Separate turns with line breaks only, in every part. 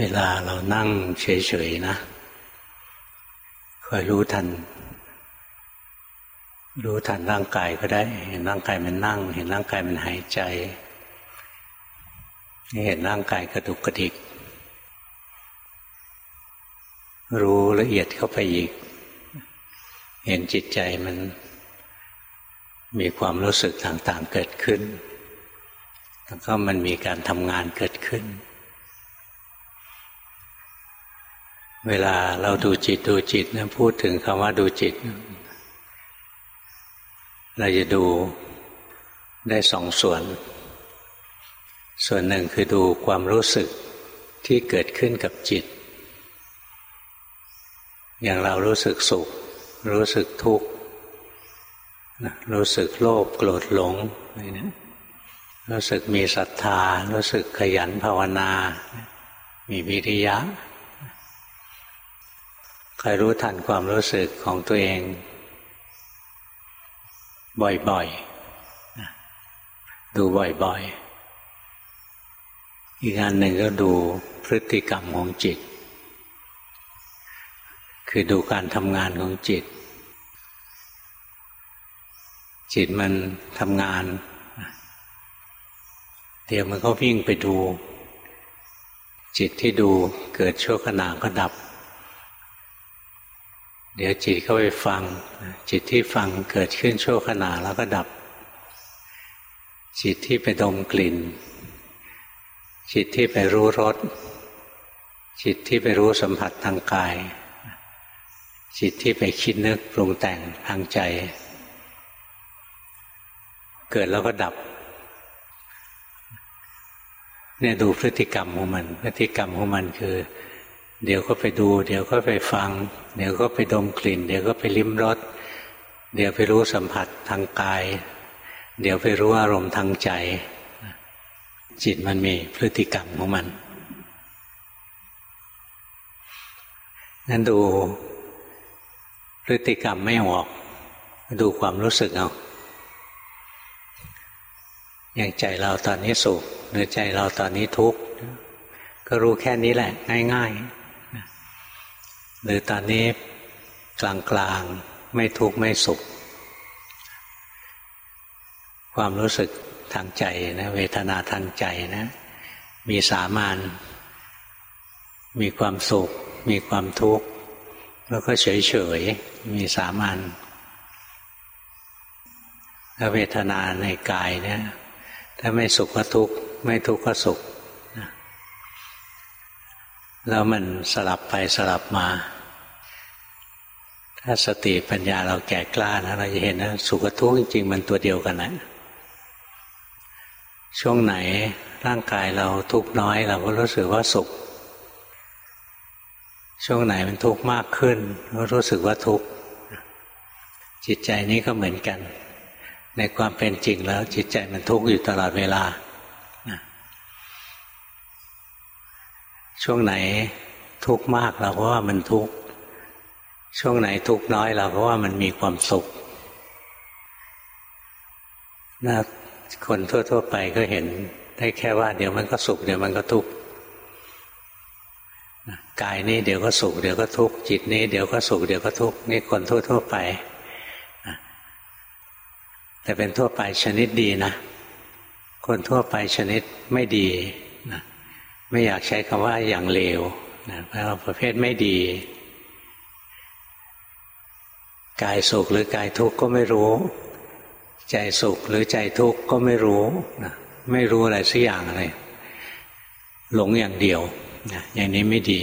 เวลาเรานั่งเฉยๆนะคอยรู้ทัน รู้ทันร่างกายก็ได้ เห็นร่างกายมันนั่ง เห็นร่างกายมันหายใจ เห็นร่างกายกระดุกกระดิก รู้ละเอียดเข้าไปอีก เห็นจิตใจมันมีความรู้สึกต่างๆเกิดขึ้น แล้วก็มันมีการทำงานเกิดขึ้น เวลาเราดูจิตดูจิตนะพูดถึงคำว่าดูจิต เราจะดูได้สองส่วน ส่วนหนึ่งคือดูความรู้สึกที่เกิดขึ้นกับจิต อย่างเรารู้สึกสุข รู้สึกทุกข์รู้สึกโลภโกรธหลงอะไรนี้รู้สึกมีศรัทธา รู้สึกขยันภาวนา มีวิริยะ อยรู้ทันความรู้สึกของตัวเอง บ่อยๆ ดูบ่อยๆ อีกอันหนึ่งก็ดูพฤติกรรมของจิต คือดูการทำงานของจิต จิตมันทำงาน เดี๋ยวมันก็วิ่งไปดู จิตที่ดูเกิดชั่วขณะก็ดับ เดี๋ยวจิตเข้าไปฟัง จิตที่ฟังเกิดขึ้นชั่วขณะแล้วก็ดับ จิตที่ไปดมกลิ่น จิตที่ไปรู้รสจิตที่ไปรู้สัมผัสทางกาย จิตที่ไปคิดนึกปรุงแต่งทางใจ เกิดแล้วก็ดับเนี่ยดูพฤติกรรมของมัน พฤติกรรมของมันคือ เดี๋ยวก็ไปดู เดี๋ยวก็ไปฟัง เดี๋ยวก็ไปดมกลิ่น เดี๋ยวก็ไปลิ้มรสเดี๋ยวไปรู้สัมผัสทางกาย เดี๋ยวไปรู้อารมณ์ทางใจ จิตมันมีพฤติกรรมของมันนั้นดูพฤติกรรมไม่ออก ดูความรู้สึกเอาอย่างใจเราตอนนี้สุขหรือใจเราตอนนี้ทุกข์ก็รู้แค่นี้แหละ ง่าย ๆ หรือตอนนี้กลางๆไม่ทุกข์ไม่สุข ความรู้สึกทางใจนะเวทนาทางใจนะ มีสามานมีความสุข มีความทุกข์ แล้วก็เฉยๆมีสามานถ้าเวทนาในกายเนี่ย ถ้าไม่สุขก็ทุกข์ ไม่ทุกข์ก็สุข แล้วมันสลับไปสลับมา ถ้าสติปัญญาเราแก่กล้านะเราจะเห็นนะสุขทุกข์จริง ๆ มันตัวเดียวกันนะช่วงไหนร่างกายเราทุกข์น้อย เราก็รู้สึกว่าสุข ช่วงไหนมันทุกข์มากขึ้นก็รู้สึกว่าทุกข์จิตใจนี้ก็เหมือนกัน ในความเป็นจริงแล้ว จิตใจมันทุกข์อยู่ตลอดเวลาช่วงไหนทุกข์มากเราก็ว่ามันทุกข์ ช่วงไหนทุกน้อยเราเพราะว่ามันมีความสุขนะคนทั่ว ๆ ไปก็เห็นได้แค่ว่า เดี๋ยวมันก็สุขเดี๋ยวมันก็ทุกข์กายนี้เดี๋ยวก็สุขเดี๋ยวก็ทุกข์จิตนี้เดี๋ยวก็สุขเดี๋ยวก็ทุกข์นี่คนทั่ว ๆ ไปแต่เป็นทั่วไปชนิดดีนะ คนทั่วไปชนิดไม่ดีนะไม่อยากใช้คำว่าอย่างเลวนะเพราะประเภทไม่ดี กายสุขหรือกายทุกข์ก็ไม่รู้ ใจสุขหรือใจทุกข์ก็ไม่รู้นะไม่รู้อะไรสักอย่างอะไร หลงอย่างเดียวนะอย่างนี้ไม่ดี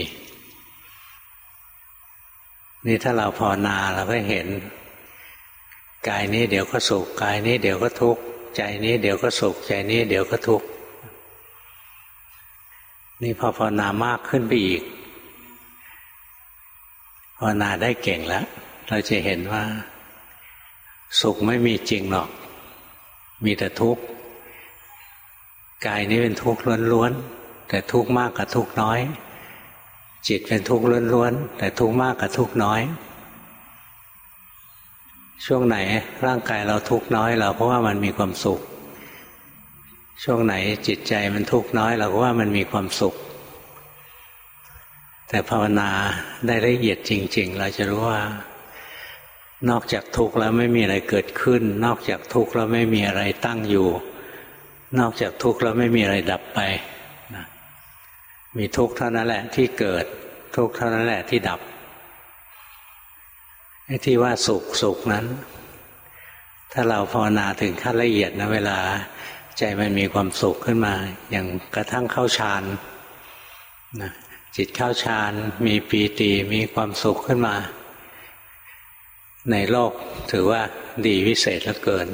นี่ถ้าเราภาวนาเราก็เห็น กายนี้เดี๋ยวก็สุข กายนี้เดี๋ยวก็ทุกข์ใจนี้เดี๋ยวก็สุข ใจนี้เดี๋ยวก็ทุกข์นี่พอภาวนามากขึ้นไปอีกภาวนาได้เก่งแล้ว เราจะเห็นว่า สุขไม่มีจริงหรอก มีแต่ทุกข์กายนี้เป็นทุกข์ล้วนๆแต่ทุกข์มากกับทุกข์น้อย จิตเป็นทุกข์ล้วนๆแต่ทุกข์มากกับทุกข์น้อย ช่วงไหนร่างกายเราทุกข์น้อยเราเพราะว่ามันมีความสุข ช่วงไหนจิตใจมันทุกข์น้อย เราก็ว่ามันมีความสุข แต่ภาวนาได้ละเอียดจริง ๆ เราจะรู้ว่า นอกจากทุกข์แล้วไม่มีอะไรเกิดขึ้น นอกจากทุกข์แล้วไม่มีอะไรตั้งอยู่ นอกจากทุกข์แล้วไม่มีอะไรดับไปนะมีทุกข์เท่านั้นแหละที่เกิด ทุกข์เท่านั้นแหละที่ดับไอ้ที่ว่าสุขสุขนั้น ถ้าเราภาวนาถึงขั้นละเอียดนะเวลาใจมันมีความสุขขึ้นมา อย่างกระทั่งเข้าฌานนะจิตเข้าฌานมีปีติมีความสุขขึ้นมา ในโลกถือว่าดีวิเศษเหลือเกิน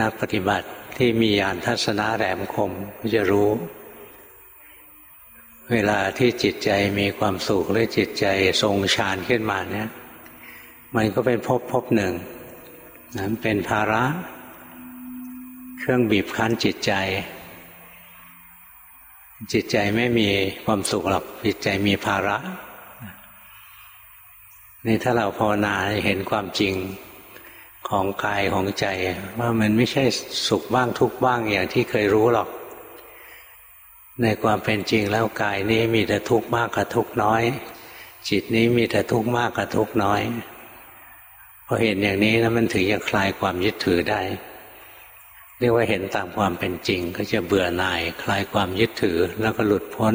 นักปฏิบัติที่มีญาณทัศนะแหลมคมจะรู้ เวลาที่จิตใจมีความสุขหรือจิตใจทรงฌานขึ้นมาเนี่ย มันก็เป็นพภพบหนึ่งนั้นเป็นภาระ เครื่องบีบคั้นจิตใจ จิตใจไม่มีความสุขหรอกจิตใจมีภาระ นี่ถ้าเราภาวนาเห็นความจริงของกายของใจ ว่ามันไม่ใช่สุขบ้างทุกบ้างอย่างที่เคยรู้หรอก ในความเป็นจริงแล้วกายนี้มีแต่ทุกข์มากกับทุกข์น้อย จิตนี้มีแต่ทุกข์มากกับทุกข์น้อยพอเห็นอย่างนี้แล้วมันถึงจะคลายความยึดถือได้ เรียกว่าเห็นตามความเป็นจริง ก็จะเบื่อหน่าย คลายความยึดถือแล้วก็หลุดพ้น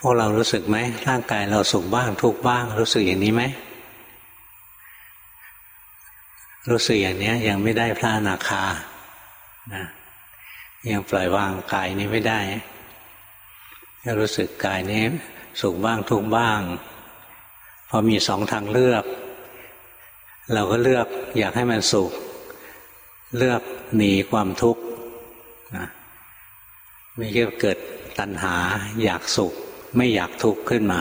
พวกเรารู้สึกไหมร่างกายเราสุขบ้างทุกบ้าง รู้สึกอย่างนี้ไหมรู้สึกอย่างนี้ยังไม่ได้พระนาคานะยังปล่อยวางกายนี้ไม่ได้ก็รู้สึกกายนี้สุขบ้างทุกบ้าง พอมีสองทางเลือก เราก็เลือกอยากให้มันสุข เลือกหนีความทุกข์นะไม่ใช่เกิดตัณหาอยากสุข ไม่อยากทุกข์ขึ้นมา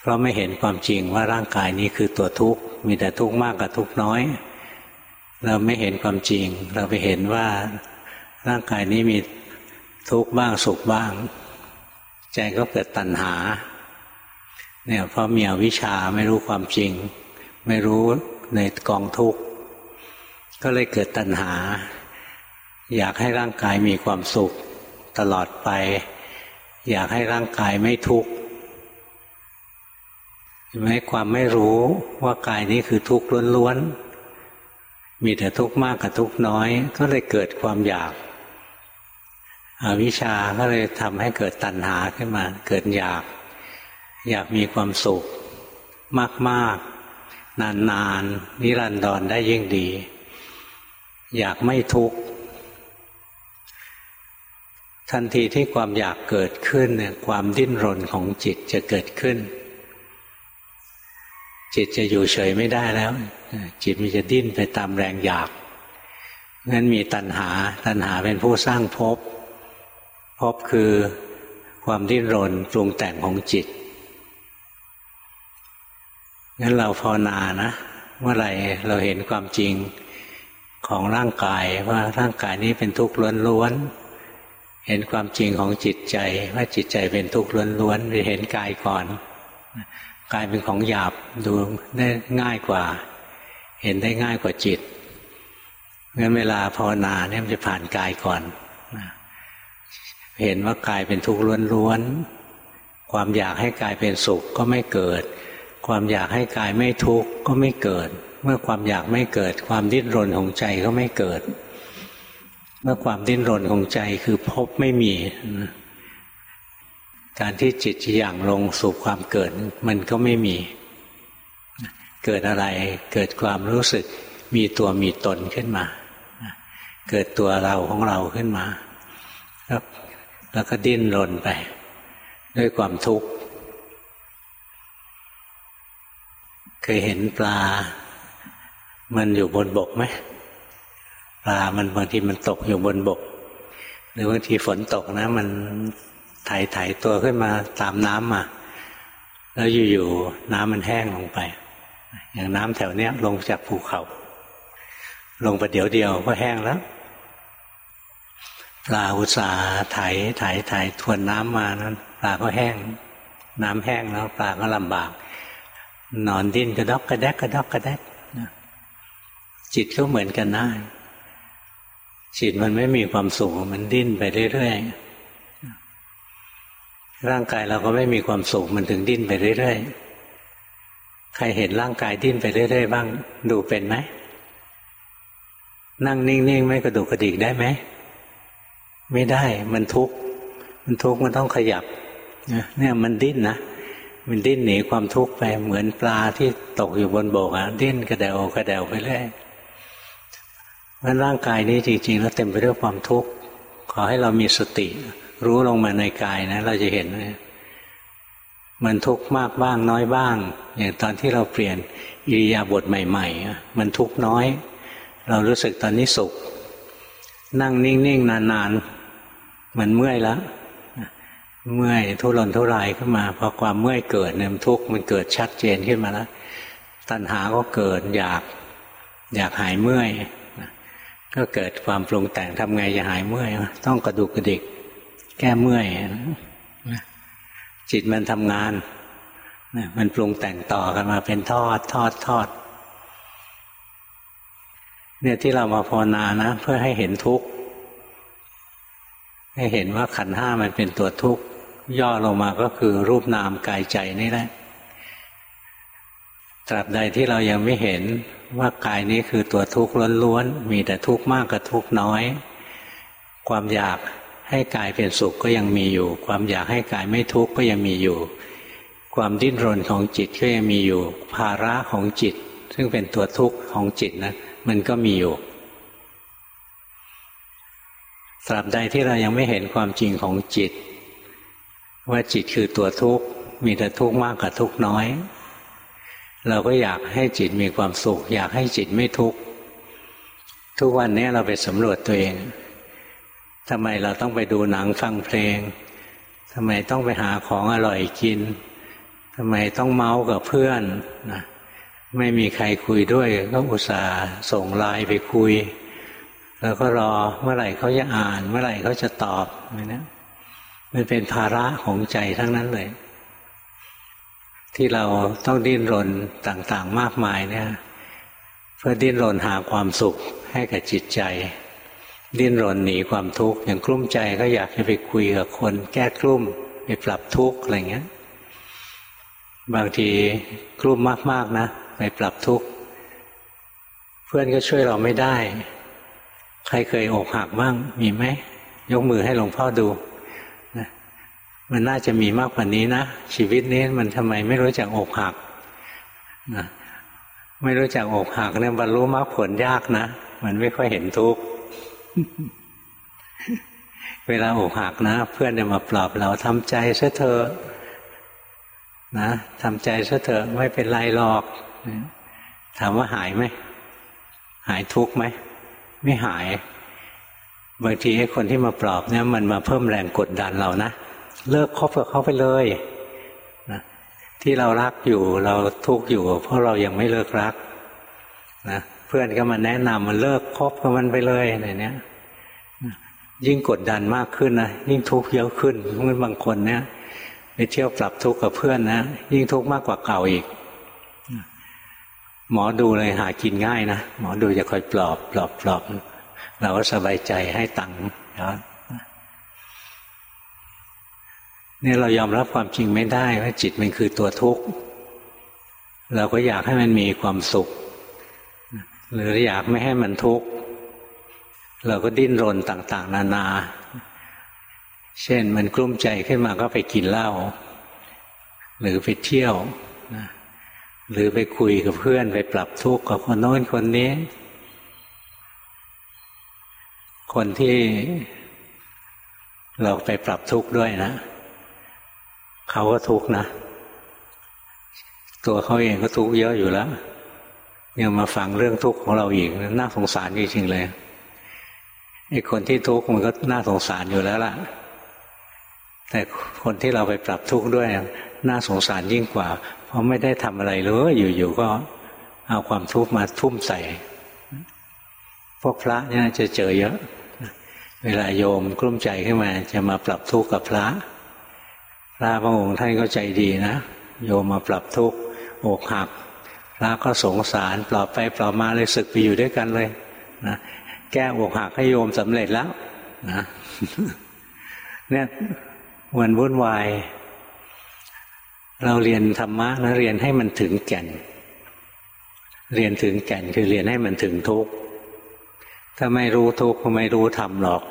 เพราะไม่เห็นความจริงว่าร่างกายนี้คือตัวทุกข์มีแต่ทุกข์มากกับทุกข์น้อย เราไม่เห็นความจริง เราไปเห็นว่าร่างกายนี้มีทุกข์บ้างสุขบ้าง ใจก็เกิดตัณหา เนี่ยเพราะมีอวิชชาไม่รู้ความจริง ไม่รู้ในกองทุกข์ก็เลยเกิดตัณหา อยากให้ร่างกายมีความสุขตลอดไป อยากให้ร่างกายไม่ทุกข์เห็นไหมความไม่รู้ว่ากายนี้คือทุกข์ล้วนๆ มีแต่ทุกข์มากกับทุกข์น้อย ก็เลยเกิดความอยากอาวิชาก็เลยทำให้เกิดตัณหาขึ้นมา เกิดอยาก อยากมีความสุข มากๆ นานๆนิรันดรได้ยิ่งดี อยากไม่ทุกข์ ทันทีที่ความอยากเกิดขึ้นเนี่ยความดิ้นรนของจิตจะเกิดขึ้น จิตจะอยู่เฉยไม่ได้แล้ว จิตมันจะดิ้นไปตามแรงอยากงั้นมีตัณหา ตัณหาเป็นผู้สร้างภพภพคือความดิ้นรนปรุงแต่งของจิตงั้นเราภาวนานะ เมื่อไหร่เราเห็นความจริงของร่างกายว่าร่างกายนี้เป็นทุกข์ล้วนๆ เห็นความจริงของจิตใจว่าจิตใจเป็นทุกข์ล้วนๆไปเห็นกายก่อนกายเป็นของหยาบดูได้ง่ายกว่า เห็นได้ง่ายกว่าจิตงั้นเวลาภาวนาเนี่ยมันจะผ่านกายก่อนเห็นว่ากายเป็นทุกข์ล้วนๆความอยากให้กายเป็นสุขก็ไม่เกิด ความอยากให้กายไม่ทุกข์ก็ไม่เกิด เมื่อความอยากไม่เกิด ความดิ้นรนของใจก็ไม่เกิด เมื่อความดิ้นรนของใจคือพบไม่มี การที่จิตจะอย่างลงสู่ความเกิดมันก็ไม่มี เกิดอะไรเกิดความรู้สึกมีตัวมีตนขึ้นมา เกิดตัวเราของเราขึ้นมา แล้วก็ดิ้นรนไป ด้วยความทุกข์ เคยเห็นปลา มันอยู่บนบกไหม ปลามันบางทีมันตกอยู่บนบก หรือบางทีฝนตกนะ มันไถ่ไถตัวขึ้นมาตามน้ำมาแล้วอยู่ๆน้ำมันแห้งลงไป อย่างน้ำแถวเนี้ยลงจากภูเขา ลงไปเดี๋ยวเดียวก็แห้งแล้วปลาอุตสาไถ่ไถ่ไถทวนน้ำมานั้นปลาก็แห้ง น้ำแห้งแล้วปลาก็ลำบาก นอนดิ้นกระดอกกระแดกกระดอกกระแดกจิตก็เหมือนกันได้ จิตมันไม่มีความสุขมันดิ้นไปเรื่อยๆร่างกายเราก็ไม่มีความสุขมันถึงดิ้นไปเรื่อยๆใครเห็นร่างกายดิ้นไปเรื่อยๆบ้าง ดูเป็นไหมนั่งนิ่งๆไม่กระดุกกระดิกได้ไหมไม่ได้มันทุกข์มันทุกข์มันต้องขยับเนี่ยมันดิ้นนะมันดิ้นหนีความทุกข์ไปเหมือนปลาที่ตกอยู่บนบกอะดิ้นกระเดวกระเดวไปเรื่อย มันร่างกายนี้จริงๆ แล้วเต็มไปด้วยความทุกข์ ขอให้เรามีสติ รู้ลงมาในกายนะ เราจะเห็นมันทุกข์มากบ้างน้อยบ้าง อย่างตอนที่เราเปลี่ยนอิริยาบถใหม่ๆ มันทุกข์น้อย เรารู้สึกตอนนี้สุข นั่งนิ่งๆ นานๆ มันเมื่อยแล้วเมื่อยทุรนทุรายขึ้นมาพอความเมื่อยเกิดเนี่ยทุกข์มันเกิดชัดเจนขึ้นมาแล้วตัณหาก็เกิดอยาก อยากหายเมื่อย ก็เกิดความปรุงแต่งทำไงจะหายเมื่อยต้องกระดุกกระดิก แก้เมื่อยจิตมันทำงานมันปรุงแต่งต่อกันมาเป็นทอดทอดทอดเนี่ยที่เรามาภาวนานะ เพื่อให้เห็นทุกข์ให้เห็นว่าขันห้ามันเป็นตัวทุกข์ย่อลงมาก็คือรูปนามกายใจนี่แหละตราบใดที่เรายังไม่เห็น ว่ากายนี้คือตัวทุกข์ล้วนๆมีแต่ทุกข์มากกับทุกข์น้อย ความอยากให้กายเป็นสุขก็ยังมีอยู่ ความอยากให้กายไม่ทุกข์ก็ยังมีอยู่ ความดิ้นรนของจิตก็ยังมีอยู่ ภาระของจิต ซึ่งเป็นตัวทุกข์ของจิตนะมันก็มีอยู่ตราบใดที่เรายังไม่เห็นความจริงของจิต ว่าจิตคือตัวทุกข์มีแต่ทุกข์มากกับทุกข์น้อย เราก็อยากให้จิตมีความสุข อยากให้จิตไม่ทุกข์ทุกวันนี้เราไปสำรวจตัวเองทำไมเราต้องไปดูหนังฟังเพลงทำไมต้องไปหาของอร่อยกินทำไมต้องเมาส์กับเพื่อนนะไม่มีใครคุยด้วย ก็อุตส่าห์ส่งไลน์ไปคุย แล้วก็รอเมื่อไหร่เขาจะอ่าน เมื่อไหร่เขาจะตอบนะมันเป็นภาระของใจทั้งนั้นเลย ที่เราต้องดิ้นรนต่างๆ มากมายเนี่ย เพื่อดิ้นรนหาความสุขให้กับจิตใจ ดิ้นรนหนีความทุกข์อย่างกลุ้มใจก็อยากจะไปคุยกับคนแก้กลุ้มไปปรับทุกข์อะไรเงี้ย บางทีกลุ้มมากๆนะไปปรับทุกข์เพื่อนก็ช่วยเราไม่ได้ ใครเคยอกหักบ้างมีไหมยกมือให้หลวงพ่อดู มันน่าจะมีมากกว่านี้นะ ชีวิตนี้มันทำไมไม่รู้จักอกหักนะไม่รู้จักอกหักเนี่ยบรรลุมรรคผลยากนะ มันไม่ค่อยเห็นทุกข์เวลาอกหักนะ เพื่อนจะมาปลอบเราทำใจซะเถอะนะทำใจซะเถอะไม่เป็นไรหรอก ถามว่าหายไหมหายทุกข์ไหมไม่หายบางทีไอ้คนที่มาปลอบเนี่ยมันมาเพิ่มแรงกดดันเรานะ เลิกคบกับเขาไปเลยนะที่เรารักอยู่เราทุกข์อยู่ เพราะเรายังไม่เลิกรักนะเพื่อนก็มาแนะนำมันเลิกคบกับมันไปเลยอะไรเนี้ยยิ่งกดดันมากขึ้นนะยิ่งทุกข์เยอะขึ้นเมื่อบางคนเนี่ยไปเที่ยวปรับทุกข์กับเพื่อนนะยิ่งทุกข์มากกว่าเก่าอีก หมอดูเลยหากินง่ายนะหมอดูจะคอยปลอบปลอบปลอบเราก็สบายใจให้ตังค์นะ เนี่ยเรายอมรับความจริงไม่ได้ว่าจิตมันคือตัวทุกข์เราก็อยากให้มันมีความสุข หรืออยากไม่ให้มันทุกข์เราก็ดิ้นรนต่าง ๆ นานา เช่นมันกลุ้มใจขึ้นมาก็ไปกินเหล้าหรือไปเที่ยวหรือไปคุยกับเพื่อนไปปรับทุกข์กับคนโน้นคนนี้ คนที่เราไปปรับทุกข์ด้วยนะ เขาก็ทุกข์นะ ตัวเขาเองก็ทุกข์เยอะอยู่แล้วยังมาฟังเรื่องทุกข์ของเราอีกน่าสงสารจริงๆเลยไอ้คนที่ทุกข์มันก็น่าสงสารอยู่แล้วล่ะ แต่คนที่เราไปปรับทุกข์ด้วยน่าสงสารยิ่งกว่า เพราะไม่ได้ทำอะไรเลยอยู่ๆก็เอาความทุกข์มาทุ่มใส่ พวกพระเนี่ยจะเจอเยอะ เวลาโยมกลุ้มใจขึ้นมา จะมาปรับทุกข์กับพระ ระพระองค์ท่านก็ใจดีนะ โยมมาปรับทุกข์อกหักพระก็สงสารปลอบไปปลอบมาเลยศึกไปอยู่ด้วยกันเลยนะแก้อกหักให้โยมสำเร็จแล้วนะเนี่ยวันวุ่นวาย เราเรียนธรรมะนะเรียนให้มันถึงแก่น เรียนถึงแก่นคือเรียนให้มันถึงทุกข์ถ้าไม่รู้ทุกข์ก็ไม่รู้ธรรมหรอก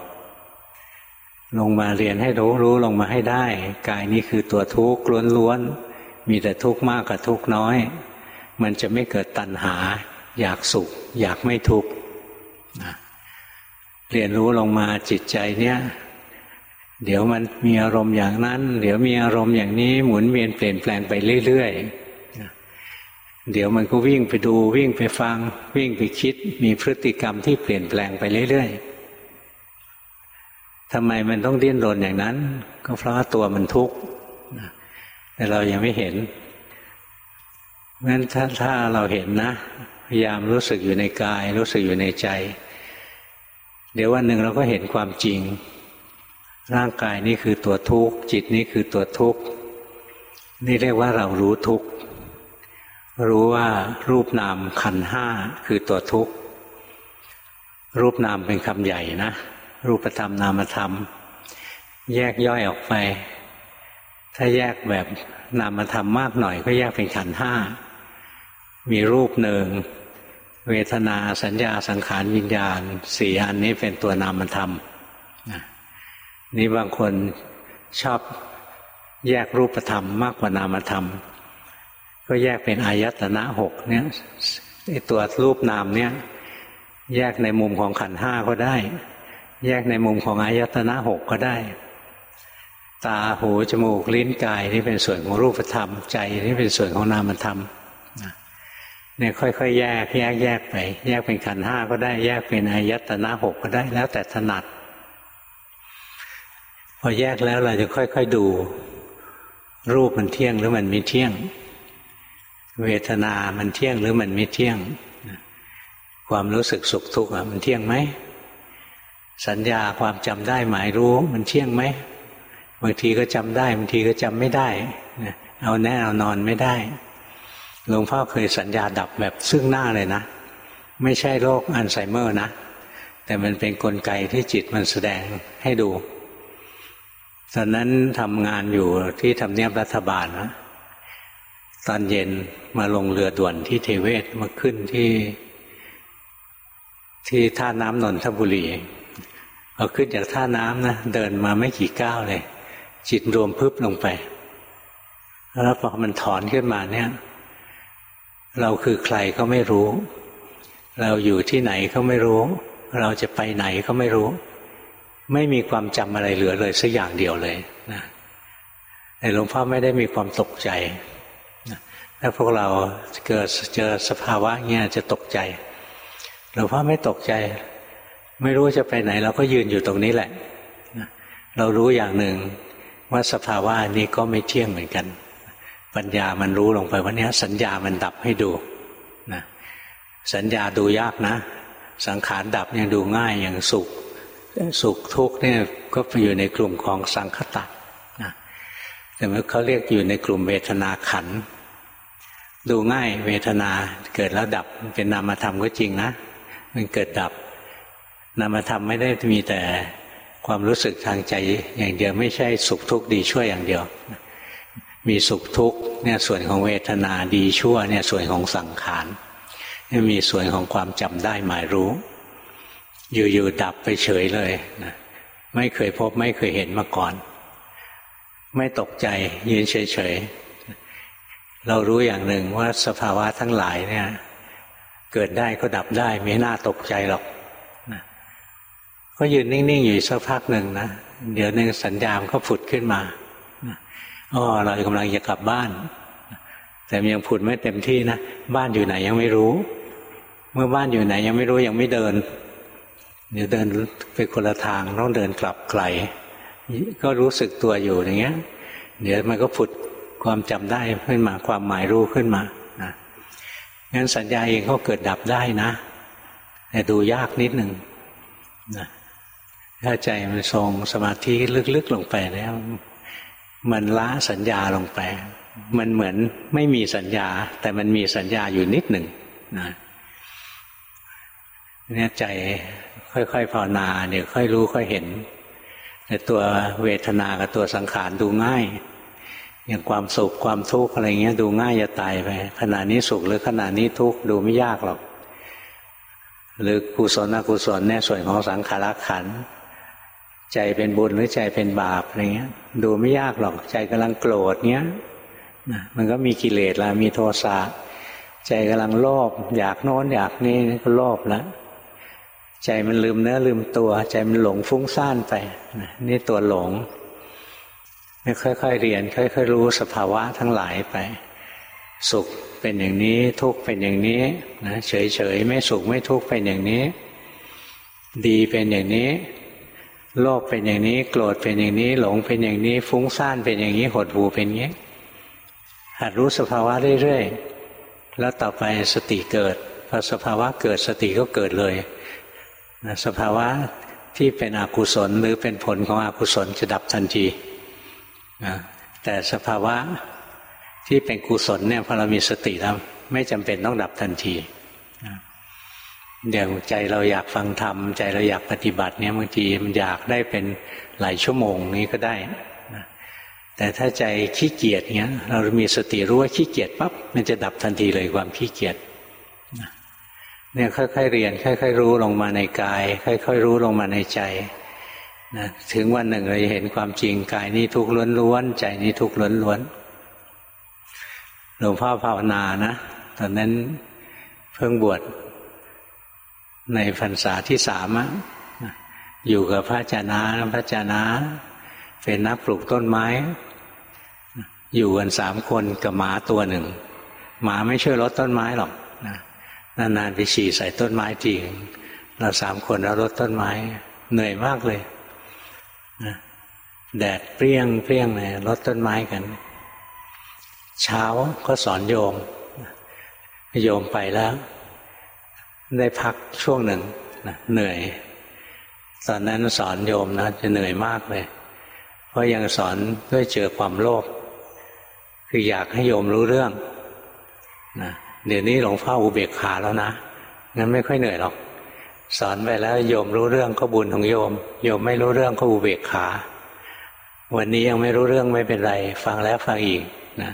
ลงมาเรียนให้รู้รู้ลงมาให้ได้กายนี้คือตัวทุกข์ล้วนๆมีแต่ทุกข์มากกับทุกข์น้อย มันจะไม่เกิดตัณหา อยากสุข อยากไม่ทุกข์เรียนรู้ลงมาจิตใจเนี้ยเดี๋ยวมันมีอารมณ์อย่างนั้น เดี๋ยวมีอารมณ์อย่างนี้หมุนเวียนเปลี่ยนแปลงไปเรื่อยๆเดี๋ยวมันก็วิ่งไปดูวิ่งไปฟัง วิ่งไปคิด มีพฤติกรรมที่เปลี่ยนแปลงไปเรื่อยๆ ทำไมมันต้องดิ้นรนอย่างนั้น ก็เพราะว่าตัวมันทุกข์แต่เรายังไม่เห็นงั้นถ้าถ้าเราเห็นนะพยายามรู้สึกอยู่ในกาย รู้สึกอยู่ในใจ เดี๋ยววันหนึ่งเราก็เห็นความจริง ร่างกายนี่คือตัวทุกข์จิตนี่คือตัวทุกข์นี่เรียกว่าเรารู้ทุกข์รู้ว่ารูปนามขันห้าคือตัวทุกข์รูปนามเป็นคำใหญ่นะ รูปธรรมนามธรรม แยกย่อยออกไป ถ้าแยกแบบนามธรรมมากหน่อยก็แยกเป็นขันห้า มีรูปหนึ่งเวทนาสัญญาสังขารวิญญาณสี่อันนี้เป็นตัวนามธรรมนี่บางคนชอบแยกรูปธรรมมากกว่านามธรรม ก็แยกเป็นอายตนะหกเนี่ยตัวรูปนามเนี่ย แยกในมุมของขันห้าก็ได้ แยกในมุมของอายตนะหกก็ได้ ตาหูจมูกลิ้นกายนี่เป็นส่วนของรูปธรรม ใจนี่เป็นส่วนของนามธรรมเนี่ยค่อยๆแยกแยกแยกไป แยกเป็นขันห้าก็ได้ แยกเป็นอายตนะหกก็ได้ แล้วแต่ถนัด พอแยกแล้วเราจะค่อย ๆดู รูปมันเที่ยงหรือมันไม่เที่ยง เวทนามันเที่ยงหรือมันไม่เที่ยง ความรู้สึกสุขทุกข์มันเที่ยงไหม สัญญาความจำได้หมายรู้มันเที่ยงไหมบางทีก็จำได้บางทีก็จำไม่ได้เอาแน่เอานอนไม่ได้หลวงพ่อเคยสัญญาดับแบบซึ่งหน้าเลยนะ ไม่ใช่โรคอัลไซเมอร์นะ แต่มันเป็นนกลไกที่จิตมันแสดงให้ดูตอนนั้นทำงานอยู่ที่ทำเนียบรัฐบาลนะตอนเย็นมาลงเรือด่วนที่เทเวศมาขึ้นที่ที่ท่าน้ำนนทบุรี พอขึ้นจากท่าน้ำนะเดินมาไม่กี่ก้าวเลย จิตรวมพึบลงไป แล้วพอมันถอนขึ้นมาเนี่ย เราคือใครก็ไม่รู้ เราอยู่ที่ไหนก็ไม่รู้ เราจะไปไหนก็ไม่รู้ ไม่มีความจำอะไรเหลือเลยสักอย่างเดียวเลยนะแต่หลวงพ่อไม่ได้มีความตกใจถ้าพวกเราเกิดเจอสภาวะเงี้ยจะตกใจหลวงพ่อไม่ตกใจ ไม่รู้จะไปไหน เราก็ยืนอยู่ตรงนี้แหละ เรารู้อย่างหนึ่งว่าสภาวะนี้ก็ไม่เที่ยงเหมือนกัน ปัญญามันรู้ลงไปว่านี้สัญญามันดับให้ดูนะสัญญาดูยากนะ สังขารดับยังดูง่ายอย่างสุข สุขทุกข์เนี่ยก็ไปอยู่ในกลุ่มของสังคตะนะแต่เมื่อเขาเรียกอยู่ในกลุ่มเวทนาขันดูง่ายเวทนาเกิดแล้วดับเป็นนามธรรมก็จริงนะ มันเกิดดับ นามธรรมไม่ได้มีแต่ความรู้สึกทางใจอย่างเดียวไม่ใช่สุขทุกข์ดีชั่วอย่างเดียว มีสุขทุกข์เนี่ยส่วนของเวทนาดีชั่วเนี่ยส่วนของสังขารมีส่วนของความจำได้หมายรู้ อยู่ๆดับไปเฉยเลยนะไม่เคยพบไม่เคยเห็นมาก่อน ไม่ตกใจยืนเฉยๆเรารู้อย่างหนึ่งว่าสภาวะทั้งหลายเนี่ย เกิดได้ก็ดับได้ไม่น่าตกใจหรอก ก็ยืนนิ่งๆอยู่สักพักหนึ่งนะเดี๋ยวหนึ่งสัญญาณก็ผุดขึ้นมาอ๋อเรากำลังจะกลับบ้าน แต่ยังผุดไม่เต็มที่นะบ้านอยู่ไหนยังไม่รู้ เมื่อบ้านอยู่ไหนยังไม่รู้ยังไม่เดิน เดี๋ยวเดินไปคนละทางต้องเดินกลับไกลก็รู้สึกตัวอยู่อย่างเงี้ย เดี๋ยวมันก็ผุดความจำได้ขึ้นมาความหมายรู้ขึ้นมานะงั้นสัญญาเองก็เกิดดับได้นะ แต่ดูยากนิดหนึ่งนะ ถ้าใจมันทรงสมาธิลึกๆลงไปแล้วมันละสัญญาลงไป มันเหมือนไม่มีสัญญา แต่มันมีสัญญาอยู่นิดหนึ่งนะเนี่ยใจค่อยๆภาวนาเดี๋ยวค่อยรู้ค่อยเห็นแแต่ตัวเวทนากับตัวสังขารดูง่าย อย่างความสุขความทุกข์อะไรเงี้ย ดูง่ายจะตายไปขณะนี้สุขหรือขณะนี้ทุกข์ดูไม่ยากหรอก หรือกุศลอกุศลเนี่ยส่วนของสังขารขัน ใจเป็นบุญหรือใจเป็นบาปอะไรเงี้ย ดูไม่ยากหรอกใจกำลังโกรธเนี้ยมันก็มีกิเลสละมีโทสะใจกำลังโลภอยากโน้นอยากนี่ก็โลภล้วใจมันลืมเนื้อลืมตัว ใจมันหลงฟุ้งซ่านไปนี่ตัวหลงค่อยๆเรียน ค่อย ๆ รู้สภาวะทั้งหลายไป สุขเป็นอย่างนี้ทุกข์เป็นอย่างนี้นะเฉยๆไม่สุขไม่ทุกข์เป็นอย่างนี้ ดีเป็นอย่างนี้ โลภเป็นอย่างนี้ โกรธเป็นอย่างนี้ หลงเป็นอย่างนี้ ฟุ้งซ่านเป็นอย่างนี้หดหูเป็นอย่างนี้หัดรู้สภาวะเรื่อยๆแล้วต่อไปสติเกิดพอสภาวะเกิดสติก็เกิดเลยนะสภาวะที่เป็นอกุศลหรือเป็นผลของอกุศลจะดับทันทีนะแต่สภาวะที่เป็นกุศลเนี่ยพอเรามีสติแล้วไม่จำเป็นต้องดับทันที เดี๋ยวใจเราอยากฟังธรรมใจเราอยากปฏิบัติเนี่ยบางทีมันอยากได้เป็นหลายชั่วโมงนี้ก็ได้แต่ถ้าใจขี้เกียจเงี้ย เรามีสติรู้ว่าขี้เกียจปั๊บมันจะดับทันทีเลยความขี้เกียจเนี่ยค่อยๆเรียน ค่อย ๆ รู้ลงมาในกาย ค่อย ๆ รู้ลงมาในใจนะถึงวันหนึ่งเราจะเห็นความจริงกายนี้ทุกข์ล้วนๆใจนี้ทุกข์ล้วนๆหลวงพ่อภาวนานะตอนนั้นเพิ่งบวช ในพรรษาที่สามอยู่กับพระจานาพระจานาเป็นนักปลูกต้นไม้ อยู่กันสามคนกับหมาตัวหนึ่ง หมาไม่ช่วยลดต้นไม้หรอกนานๆไปฉี่ใส่ต้นไม้จริงเราสามคนเราลดต้นไม้ เหนื่อยมากเลยแดดเปรี้ยงเปรี้ยงเลยลดต้นไม้กัน เช้าก็สอนโยมโยมไปแล้ว ได้พักช่วงหนึ่งนะเหนื่อย ตอนนั้นสอนโยมนะจะเหนื่อยมากเลย เพราะยังสอนด้วยเจอความโลภคืออยากให้โยมรู้เรื่องนะเดี๋ยวนี้หลวงพ่ออุเบกขาแล้วนะงั้นไม่ค่อยเหนื่อยหรอก สอนไปแล้วโยมรู้เรื่องก็บุญของโยม โยมไม่รู้เรื่องก็อุเบกขา วันนี้ยังไม่รู้เรื่องไม่เป็นไร ฟังแล้วฟังอีกนะ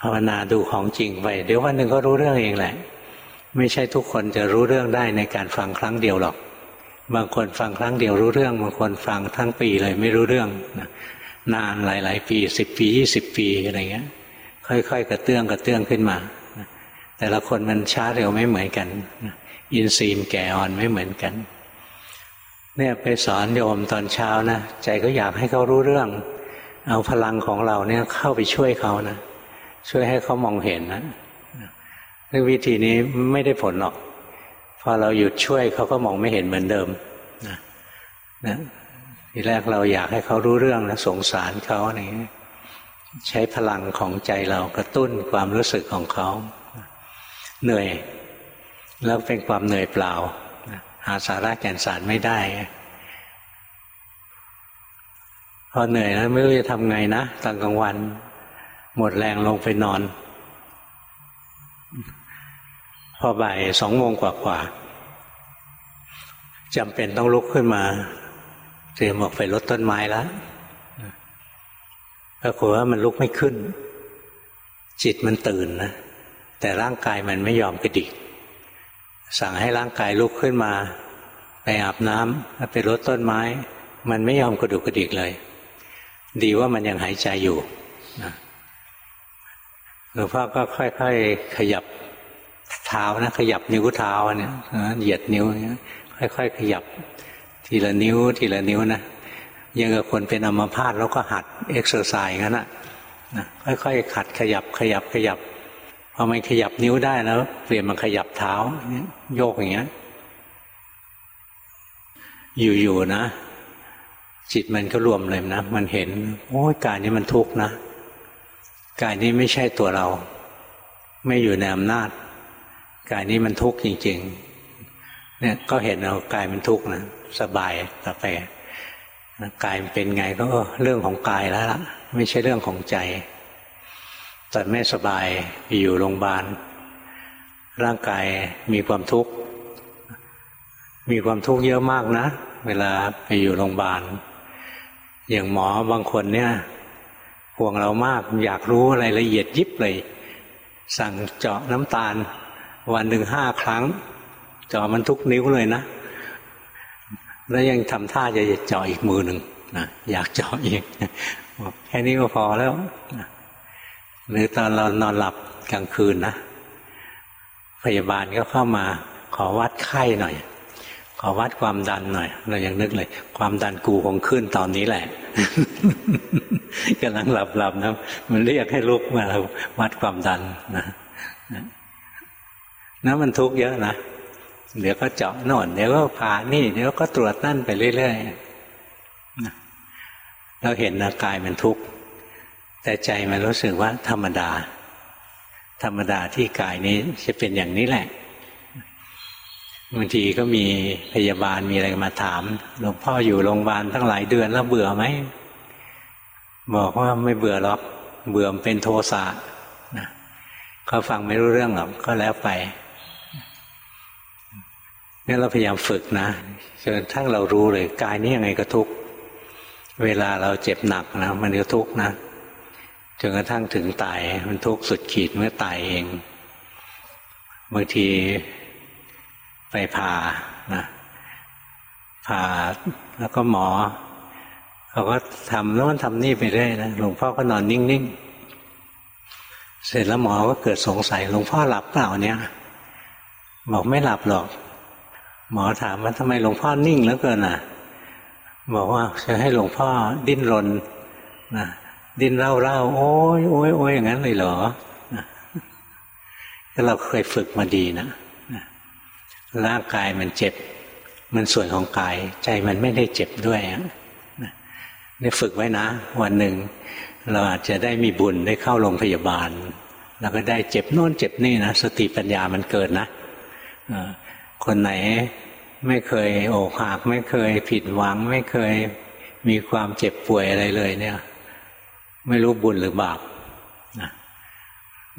ภาวนาดูของจริงไปเดี๋ยววันหนึ่งก็รู้เรื่องเองแหละ ไม่ใช่ทุกคนจะรู้เรื่องได้ในการฟังครั้งเดียวหรอก บางคนฟังครั้งเดียวรู้เรื่อง บางคนฟังทั้งปีเลยไม่รู้เรื่องนะนานหลาย ๆ ปีสิบปียี่สิบปีอะไรเงี้ย ค่อย ๆ กระเตื้องกระเตื้องขึ้นมา แต่ละคนมันช้าเร็วไม่เหมือนกัน อินทรีย์แก่อ่อนไม่เหมือนกัน เนี่ยไปสอนโยมตอนเช้านะใจก็อยากให้เขารู้เรื่อง เอาพลังของเราเนี่ยเข้าไปช่วยเขานะช่วยให้เขามองเห็นนะ เรื่งวิธีนี้ไม่ได้ผลหรอก พอเราหยุดช่วยเขาก็มองไม่เห็นเหมือนเดิมนะนะทีแรกเราอยากให้เขารู้เรื่องนะสงสารเขาอะไรเงี้ยใช้พลังของใจเรากระตุ้นความรู้สึกของเขา เหนื่อย แล้วเป็นความเหนื่อยเปล่า หาสาระแก่นสารไม่ได้ พอเหนื่อยแล้วไม่รู้จะทำไงนะตอนกลางวัน หมดแรงลงไปนอน อบ่ายสองโมงกว่าๆจำเป็นต้องลุกขึ้นมา เตรียมออกไปลดต้นไม้แล้วปรากฏว่ามันลุกไม่ขึ้น จิตมันตื่นนะแต่ร่างกายมันไม่ยอมกระดิก สั่งให้ร่างกายลุกขึ้นมา ไปอาบน้ำไปรดต้นไม้ มันไม่ยอมกระดุกกระดิกเลย ดีว่ามันยังหายใจอยู่หลวงพ่อก็ค่อย ๆ ขยับ เท้านะขยับนิ้วเท้าเนี่ยเหยียดนิ้วเนี่ยค่อย ๆ ขยับทีละนิ้วทีละนิ้วนะยังกับคนเป็นอัมพาตแล้วก็หัด exercise งั้นนะค่อยๆขัดขยับขยับขยับพอมันขยับนิ้วได้แล้ว เปลี่ยนมันขยับเท้าโยกอย่างเงี้ย อยู่ๆนะ จิตมันก็รวมเลยนะ มันเห็น โอ้ยกายนี้มันทุกข์นะกายนี้ไม่ใช่ตัวเรา ไม่อยู่ในอำนาจ กายนี้มันทุกข์จริง ๆ เนี่ยก็เห็นเอากายมันทุกข์นะสบายต่อไปกายมันเป็นไงก็เรื่องของกายแล้วล่ะ ไม่ใช่เรื่องของใจตอนไม่สบายไปอยู่โรงพยาบาลร่างกายมีความทุกข์ มีความทุกข์เยอะมากนะ เวลาไปอยู่โรงพยาบาล อย่างหมอบางคนเนี่ยห่วงเรามากอยากรู้อะไรละเอียดยิบเลย สั่งเจาะน้ำตาล วันหนึ่งห้าครั้งจาะมันทุกนิ้วเลยนะ แล้วยังทำท่าจะเจาะอีกมือหนึ่งนะอยากเจาะอีกแค่นี้ก็พอแล้วหรือตอนเรานอนหลับกลางคืนนะพยาบาลก็เข้ามาขอวัดไข้หน่อย ขอวัดความดันหน่อย เรายังนึกเลย ความดันกูคงขึ้นตอนนี้แหละกำลังหลับหลับนะมันเรียกให้ลุกมาเราวัดความดันนะ นะมันทุกข์เยอะนะเดี๋ยวก็เจาะโน่นเดี๋ยวก็ผ่านี่ เดี๋ยวก็ตรวจนั่นไปเรื่อยๆเราเห็นนะกายมันทุกข์แต่ใจมันรู้สึกว่าธรรมดา ธรรมดาที่กายนี้จะเป็นอย่างนี้แหละบางทีก็มีพยาบาลมีอะไรมาถามหลวงพ่ออยู่โรงพยาบาลตั้งหลายเดือนแล้วเบื่อไหมบอกว่าไม่เบื่อหรอกเบื่อเป็นโทสะนะเขาฟังไม่รู้เรื่องหรอกก็แล้วไป นี่เราพยายามฝึกนะจนทั้งเรารู้เลยกายนี้ยังไงก็ทุกเวลาเราเจ็บหนักนะมันก็ทุกนะจนกระทั่งถึงตายมันทุกสุดขีดเมื่อตายเองบางทีไปผ่านะผ่าแล้วก็หมอเขาก็ทำโน้นทำนี่ไปเรื่อยนะหลวงพ่อก็นอนนิ่งๆเสร็จแล้วหมอก็เกิดสงสัยหลวงพ่อหลับเปล่าเนี่ยบอกไม่หลับหรอก หมอถามว่าทำไมหลวงพ่อนิ่งแล้วเกินอะ บอกว่าจะให้หลวงพ่อดิ้นรนนะดิ้นเล่าเล่าโอ้ยโอ้ยโอ้ยอย่างนั้นเลยเหรอก็เราเคยฝึกมาดีนะร่างกายมันเจ็บ มันส่วนของกาย ใจมันไม่ได้เจ็บด้วยนี่ฝึกไว้นะ วันหนึ่ง เราอาจจะได้มีบุญได้เข้าโรงพยาบาล แล้วก็ได้เจ็บโน่นเจ็บนี่นะสติปัญญามันเกิดนะ คนไหนไม่เคยโอกหักไม่เคยผิดหวัง ไม่เคยมีความเจ็บป่วยอะไรเลย เนี่ย ไม่รู้บุญหรือบาปนะ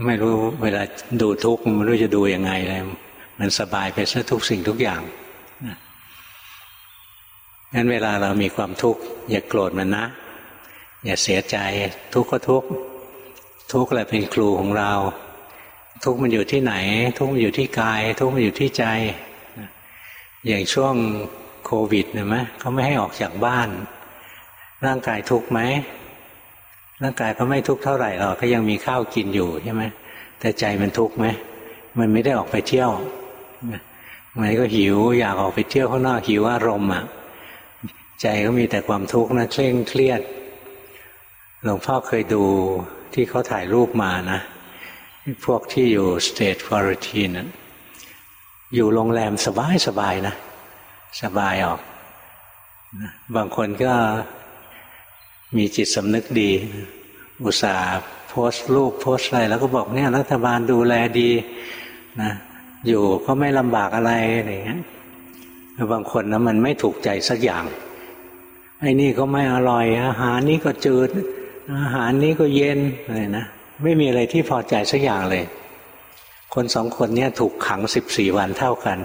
ไม่รู้เวลาดูทุกข์ไม่รู้จะดูยังไงเลยมันสบายไปซะทุกสิ่งทุกอย่างงั้นเวลาเรามีความทุกข์อย่าโกรธมันนะ อย่าเสียใจทุกข์ก็ทุกข์ทุกข์อะไรเป็นครูของเรา ทุกข์มันอยู่ที่ไหน ทุกข์มันอยู่ที่กาย ทุกข์มันอยู่ที่ใจ อย่างช่วงโควิดเนี่ยไหมเขาไม่ให้ออกจากบ้าน ร่างกายทุกข์ไหมร่างกายก็ไม่ทุกข์เท่าไหร่หรอกก็ยังมีข้าวกินอยู่ใช่ไหมแต่ใจมันทุกข์ไหมมันไม่ได้ออกไปเที่ยวมันก็หิวอยากออกไปเที่ยวข้างนอกหิวอารมณ์อะใจก็มีแต่ความทุกข์นะเคร่งเครียดหลวงพ่อเคยดูที่เขาถ่ายรูปมานะ พวกที่อยู่สเตทควอร์ตีน อยู่โรงแรมสบายสบายนะ สบายออก บางคนก็มีจิตสำนึกดี อุตส่าห์โพสต์รูปโพสต์อะไร แล้วก็บอกเนี่ยรัฐบาลดูแลดีนะอยู่ก็ไม่ลำบากอะไรอะไรเงี้ยบางคนนะมันไม่ถูกใจสักอย่าง ไอ้นี่ก็ไม่อร่อย อาหารนี้ก็จืด อาหารนี้ก็เย็นอะไรนะไม่มีอะไรที่พอใจสักอย่างเลย คนสองคนเนี้ยถูกขังสิบสี่วันเท่ากัน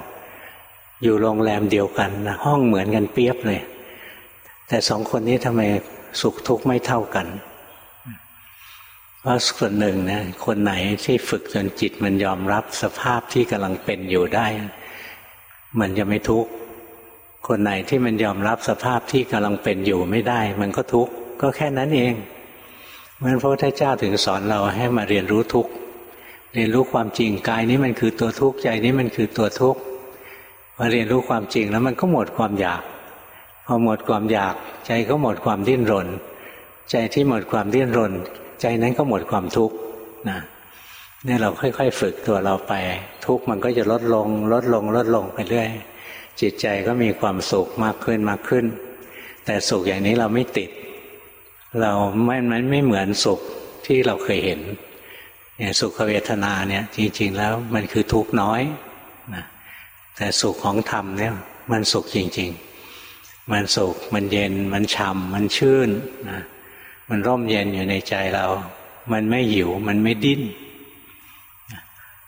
อยู่โรงแรมเดียวกันนะห้องเหมือนกันเปียบเลย แต่สองคนนี้ทำไมสุขทุกข์ไม่เท่ากันเพราะส่วนหนึ่งนะคนไหนที่ฝึกจนจิตมันยอมรับสภาพที่กำลังเป็นอยู่ได้ มันจะไม่ทุกข์คนไหนที่มันยอมรับสภาพที่กำลังเป็นอยู่ไม่ได้ มันก็ทุกข์ก็แค่นั้นเองเพราะพระพุทธเจ้าถึงสอนเราให้มาเรียนรู้ทุกข์ เรียนรู้ความจริงกายนี้มันคือตัวทุกข์ใจนี้มันคือตัวทุกข์มาเรียนรู้ความจริงแล้วมันก็หมดความอยากพอหมดความอยาก ใจก็หมดความดิ้นรน ใจที่หมดความดิ้นรน ใจนั้นก็หมดความทุกข์นะนี่เราค่อยๆ ฝึกตัวเราไป ทุกข์มันก็จะลดลง ลดลง ลดลงไปเรื่อยจิตใจก็มีความสุขมากขึ้นมากขึ้น แต่สุขอย่างนี้เราไม่ติด เราไม่มันไม่เหมือนสุขที่เราเคยเห็น เนี่ยสุขเวทนาเนี่ย จริง ๆ แล้วมันคือทุกข์น้อยนะแต่สุขของธรรมเนี่ย มันสุขจริง ๆ มันสุขมันเย็นมันฉ่ำมันชื่นนะมันร่มเย็นอยู่ในใจเรา มันไม่หิว มันไม่ดิ้น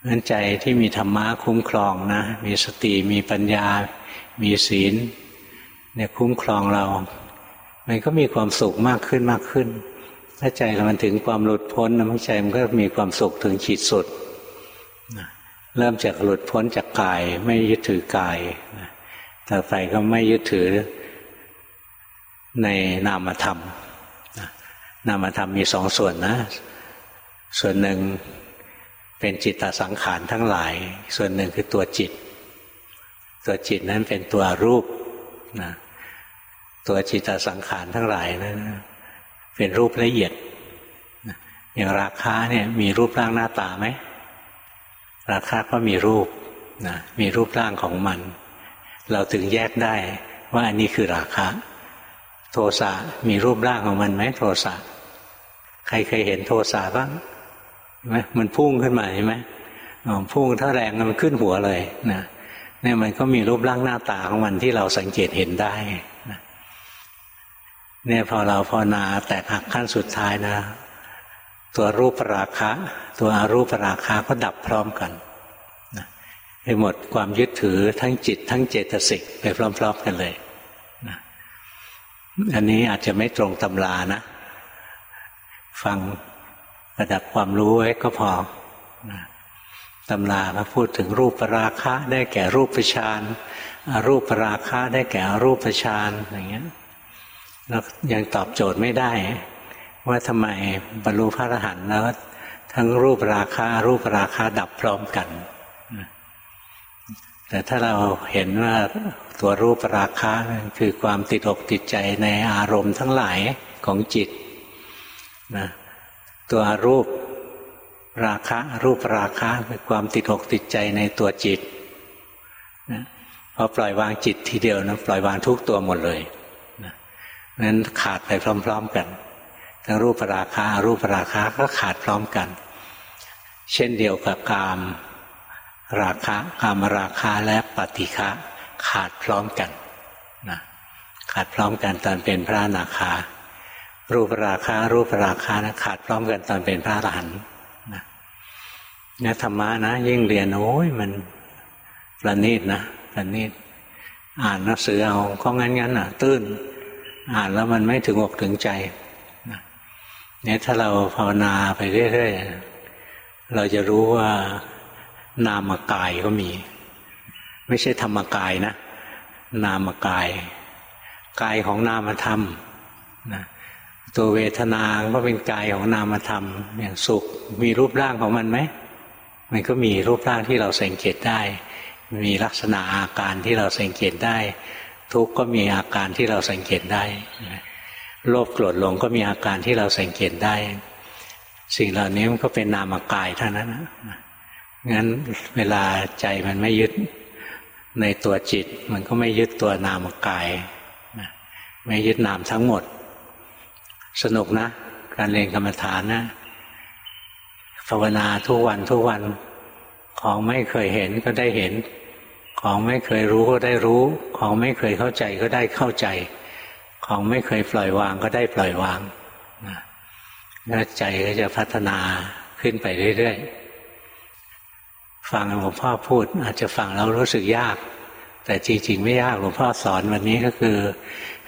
นั้นใจที่มีธรรมะคุ้มครองนะ มีสติมีปัญญา มีศีลเนี่ยคุ้มครองเรา มันก็มีความสุขมากขึ้นมากขึ้น ถ้าใจมันถึงความหลุดพ้นนะใจมันก็มีความสุขถึงขีดสุดเริ่มจากหลุดพ้นจากกาย ไม่ยึดถือกายต่อไปก็ไม่ยึดถือในนามธรรมนามธรรมมีสองส่วนนะ ส่วนหนึ่งเป็นจิตตสังขารทั้งหลาย ส่วนหนึ่งคือตัวจิต ตัวจิตนั้นเป็นตัวรูปนะตัวจิตตสังขารทั้งหลายนั้น เป็นรูปละเอียดอย่างราคาเนี่ยมีรูปร่างหน้าตาไหมราคาก็มีรูปนะมีรูปร่างของมัน เราถึงแยกได้ว่าอันนี้คือราคะ โทสะมีรูปร่างของมันไหมโทสะใครเคยเห็นโทสะบ้างไหมมันพุ่งขึ้นมาใช่ไหมพุ่งถ้าแรงมันขึ้นหัวเลยนะเนี่ยมันก็มีรูปร่างหน้าตาของมันที่เราสังเกตเห็นได้ เนี่ยพอเราภาวนาแตกหักขั้นสุดท้ายนะ ตัวรูปราคะ ตัวอรูปราคะก็ดับพร้อมกันนะให้หมดความยึดถือทั้งจิต ทั้งเจตสิกไปพร้อม ๆ กันเลยนะอันนี้อาจจะไม่ตรงตำรานะ ฟังระดับความรู้ไว้ก็พอนะตำรามาพูดถึงรูปราคะ ได้แก่รูปฌานอรูปราคะ ได้แก่อรูปฌานอย่างเงี้ย แล้วยังตอบโจทย์ไม่ได้ ว่าทำไมบรรลุพระอรหันต์แล้ว ทั้งรูปราคารูปราคาดับพร้อมกัน แต่ถ้าเราเห็นว่าตัวรูปราคาคือความติดอกติดใจในอารมณ์ทั้งหลายของจิตนะตัวรูปราคะรูปราคะคือความติดอกติดใจในตัวจิตนะพอปล่อยวางจิตทีเดียวนะปล่อยวางทุกตัวหมดเลย นั้นขาดไปพร้อม ๆกัน ทั้งรูปราคะรูปราคะก็ขาดพร้อมกัน เช่นเดียวกับกามราคะกามราคะและปฏิฆะขาดพร้อมกันนะขาดพร้อมกันตอนเป็นพระนาคา รูปราคารูปราคานะขาดพร้อมกันตอนเป็นพระอรหันต์นะเนี่ยธรรมะนะ ยิ่งเรียนโอ้ยมันประณีตนะประณีตอ่านหนังสือเอาก็งั้นงั้นอะ ตื้น อ่านแล้วมันไม่ถึงอกถึงใจเนี่ยถ้าเราภาวนาไปเรื่อยๆเราจะรู้ว่านามกายก็มี ไม่ใช่ธรรมกายนะ นามกาย กายของนามธรรมนะตัวเวทนาก็เป็นกายของนามธรรม อย่างสุขมีรูปร่างของมันไหมมันก็มีรูปร่างที่เราสังเกตได้ มีลักษณะอาการที่เราสังเกตได้ ทุกข์ก็มีอาการที่เราสังเกตได้โลภโกรธหลงก็มีอาการที่เราสังเกตได้ สิ่งเหล่านี้มันก็เป็นนามกายเท่านั้นงั้นเวลาใจมันไม่ยึดในตัวจิต มันก็ไม่ยึดตัวนามกายไม่ยึดนามทั้งหมด สนุกนะ การเรียนกรรมฐานนะภาวนาทุกวันทุกวันของไม่เคยเห็นก็ได้เห็น ของไม่เคยรู้ก็ได้รู้ ของไม่เคยเข้าใจก็ได้เข้าใจ ของไม่เคยปล่อยวางก็ได้ปล่อยวางนะใจก็จะพัฒนาขึ้นไปเรื่อยๆ ฟังหลวงพ่อพูด อาจจะฟังแล้วรู้สึกยาก แต่จริงๆ ไม่ยากหลวงพ่อสอนวันนี้ก็คือ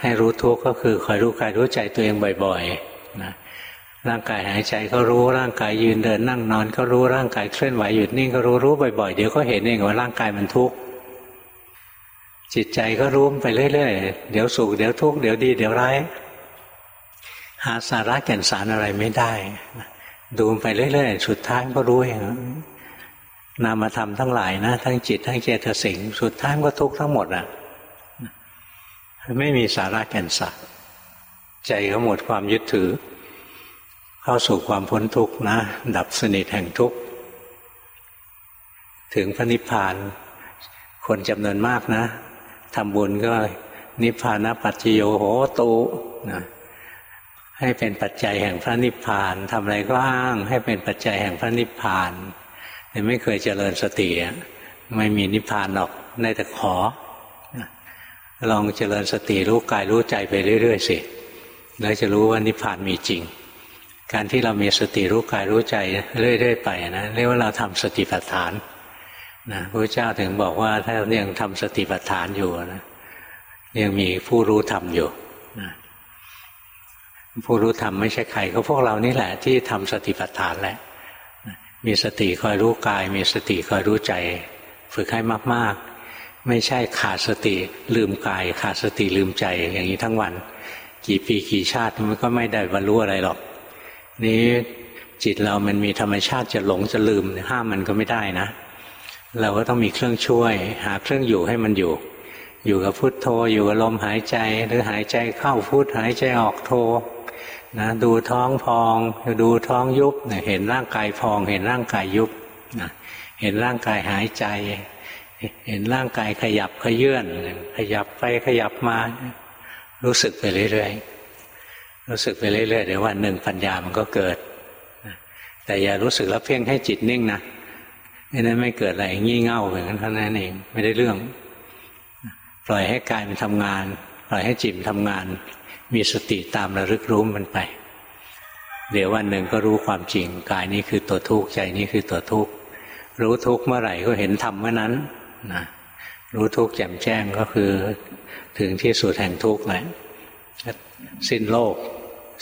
ให้รู้ทุกข์ก็คือคอยรู้กายรู้ใจตัวเองบ่อยๆนะร่างกายหายใจก็รู้ร่างกายยืนเดินนั่งนอน ก็รู้ร่างกายเคลื่อนไหวหยุดนิ่งก็รู้รู้บ่อยๆ เดี๋ยวก็เห็นเองว่าร่างกายมันทุกข์ จิตใจก็รู้ไปเรื่อยๆ เดี๋ยวสุขเดี๋ยวทุกข์เดี๋ยวดี เดี๋ยวร้ายหาสาระแก่นสารอะไรไม่ได้ ดูไปเรื่อยๆ สุดท้ายก็รู้เองนามธรรมทั้งหลายนะ ทั้งจิตทั้งเจตสิกสุดท้ายก็ทุกข์ทั้งหมดอะไม่มีสาระแก่นสารใจก็หมดความยึดถือ เข้าสู่ความพ้นทุกข์นะ ดับสนิทแห่งทุกข์ถึงพระนิพพานคนจำนวนมากนะ ทำบุญก็นิพพานปัจจโยโหตุนะให้เป็นปัจจัยแห่งพระนิพพานทำอะไรก็อ้าง ให้เป็นปัจจัยแห่งพระนิพพานแต่ไม่เคยเจริญสติไม่มีนิพพานหรอกได้แต่ขอ ลองเจริญสติรู้กายรู้ใจไปเรื่อยๆสิแล้วจะรู้ว่านิพพานมีจริง การที่เรามีสติรู้กายรู้ใจเรื่อย ๆ ไปนะเรียกว่าเราทำสติปัฏฐาน นะพระเจ้าถึงบอกว่าถ้ายังทำสติปัฏฐานอยู่นะยังมีผู้รู้ทำอยู่นะผู้รู้ธรรมไม่ใช่ใครก็พวกเรานี่แหละ ที่ทำสติปัฏฐานแหละมีสติคอยรู้กาย มีสติคอยรู้ใจ ฝึกให้มาก ๆ ไม่ใช่ขาดสติลืมกาย ขาดสติลืมใจอย่างนี้ทั้งวัน กี่ปีกี่ชาติมันก็ไม่ได้บรรลุอะไรหรอก นี้จิตเรามันมีธรรมชาติจะหลงจะลืมห้ามมันก็ไม่ได้นะ เราก็ต้องมีเครื่องช่วย หาเครื่องอยู่ให้มันอยู่ อยู่กับพุทโธ อยู่กับลมหายใจหรือหายใจเข้าพุทหายใจออกโธนะดูท้องพอง ดูท้องยุบเห็นร่างกายพอง เห็นร่างกายยุบนะเห็นร่างกายหายใจ เห็นร่างกายขยับขยื่นขยับไปขยับมา รู้สึกไปเรื่อยๆรู้สึกไปเรื่อยๆเดี๋ยววันหนึ่งปัญญามันก็เกิดแต่อย่ารู้สึกแล้วเพ่งให้จิตนิ่งนะ ไม่นั้นไม่เกิดอะไรงี่เง่าอย่างนั้นเท่านั้นเองไม่ได้เรื่อง ปล่อยให้กายมันทำงาน ปล่อยให้จิตทำงาน มีสติตามระลึกรู้มันไป เดี๋ยววันหนึ่งก็รู้ความจริงกายนี้คือตัวทุกข์ใจนี้คือตัวทุกข์รู้ทุกข์เมื่อไหร่ก็เห็นธรรมเมื่อนั้นนะรู้ทุกข์แจ่มแจ้งก็คือ ถึงที่สุดแห่งทุกข์แหละสิ้นโลก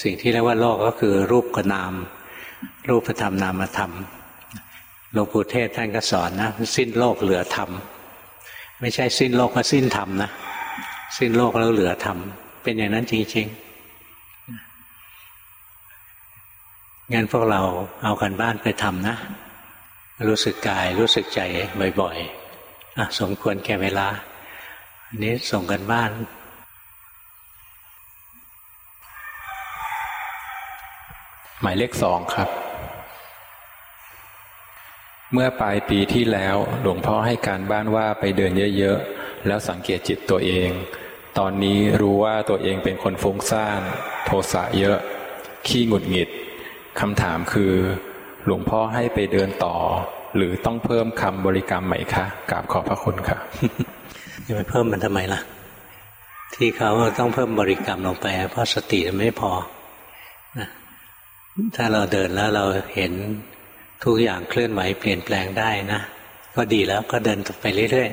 สิ่งที่เรียกว่าโลกก็คือรูปกับนาม รูปธรรมนามธรรม หลวงปู่เทศท่านก็สอนนะ สิ้นโลกเหลือธรรม ไม่ใช่สิ้นโลกก็สิ้นธรรมนะ สิ้นโลกแล้วเหลือธรรม เป็นอย่างนั้นจริงๆงั้นพวกเราเอากันบ้านไปทำนะ รู้สึกกายรู้สึกใจบ่อยๆอสมควรแก่เวลาอันนี้ส่งกันบ้าน
หมายเลขสองครับ เมื่อปลายปีที่แล้วหลวงพ่อให้การบ้านว่าไปเดินเยอะๆ แล้วสังเกตจิตตัวเอง ตอนนี้รู้ว่าตัวเองเป็นคนฟุ้งซ่านโทสะเยอะ ขี้หงุดหงิดคำถามคือ หลวงพ่อให้ไปเดินต่อ หรือต้องเพิ่มคำบริกรรมไหมคะกราบขอบพระคุณค่ะ
จะไปเพิ่มมันทำไมล่ะ ที่เขาต้องเพิ่มบริกรรมลงไป เพราะสติไม่พอถ้าเราเดินแล้วเราเห็น ทุกอย่างเคลื่อนไหวเปลี่ยนแปลงได้นะ ก็ดีแล้วก็เดินต่อไปเรื่อย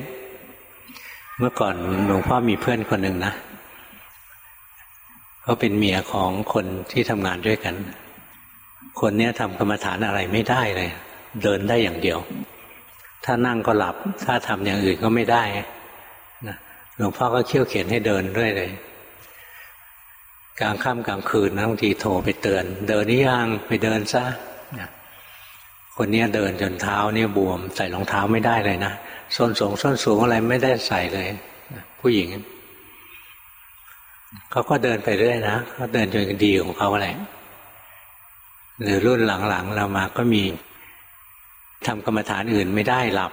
ๆ เมื่อก่อนหลวงพ่อมีเพื่อนคนหนึ่งนะเขาเป็นเมียของคนที่ทำงานด้วยกัน คนนี้ทำกรรมฐานอะไรไม่ได้เลย เดินได้อย่างเดียว ถ้านั่งก็หลับ ถ้าทำอย่างอื่นก็ไม่ได้นะหลวงพ่อก็เขี่ยวเขียนให้เดินด้วยเลยกลางค่ำกลางคืนบางทีโทรไปเตือน เดินนี่ยังไปเดินซะ คนนี้เดินจนเท้าเนี่ยบวม ใส่รองเท้าไม่ได้เลยนะส้นสูงส้นสูงอะไรไม่ได้ใส่เลย ผู้หญิงเขาก็เดินไปเรื่อยนะเขาเดินจนดีของเขาอะไรหรือรุ่นหลังๆเรามาก็มีทำกรรมฐานอื่นไม่ได้หลับ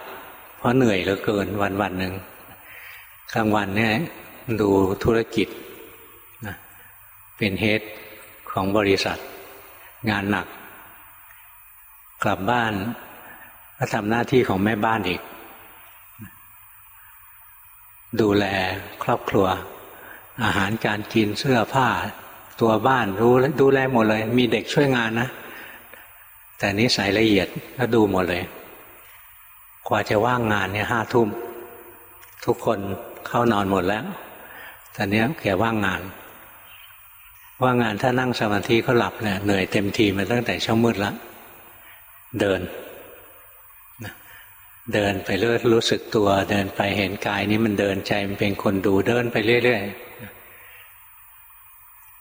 เพราะเหนื่อยเหลือเกินวันวันหนึ่งกลางวันเนี่ยดูธุรกิจนะเป็นเฮดของบริษัท งานหนัก กลับบ้านก็ทำหน้าที่ของแม่บ้านอีก ดูแลครอบครัว อาหารการกินเสื้อผ้า ตัวบ้านรู้ดูแลหมดเลย มีเด็กช่วยงานนะ แต่นี้ใสละเอียดก็ดูหมดเลย กว่าจะว่างงานเนี่ยห้าทุ่ม ทุกคนเข้านอนหมดแล้วแต่เนี้ยแกว่างงาน ว่างงานถ้านั่งสมาธิเขาหลับเนี่ยเหนื่อยเต็มทีมาตั้งแต่เช้ามืดแล้ว เดิน เดินไปเรื่อยรู้สึกตัว เดินไปเห็นกายนี้มันเดินใจมันเป็นคนดูเดินไปเรื่อยๆ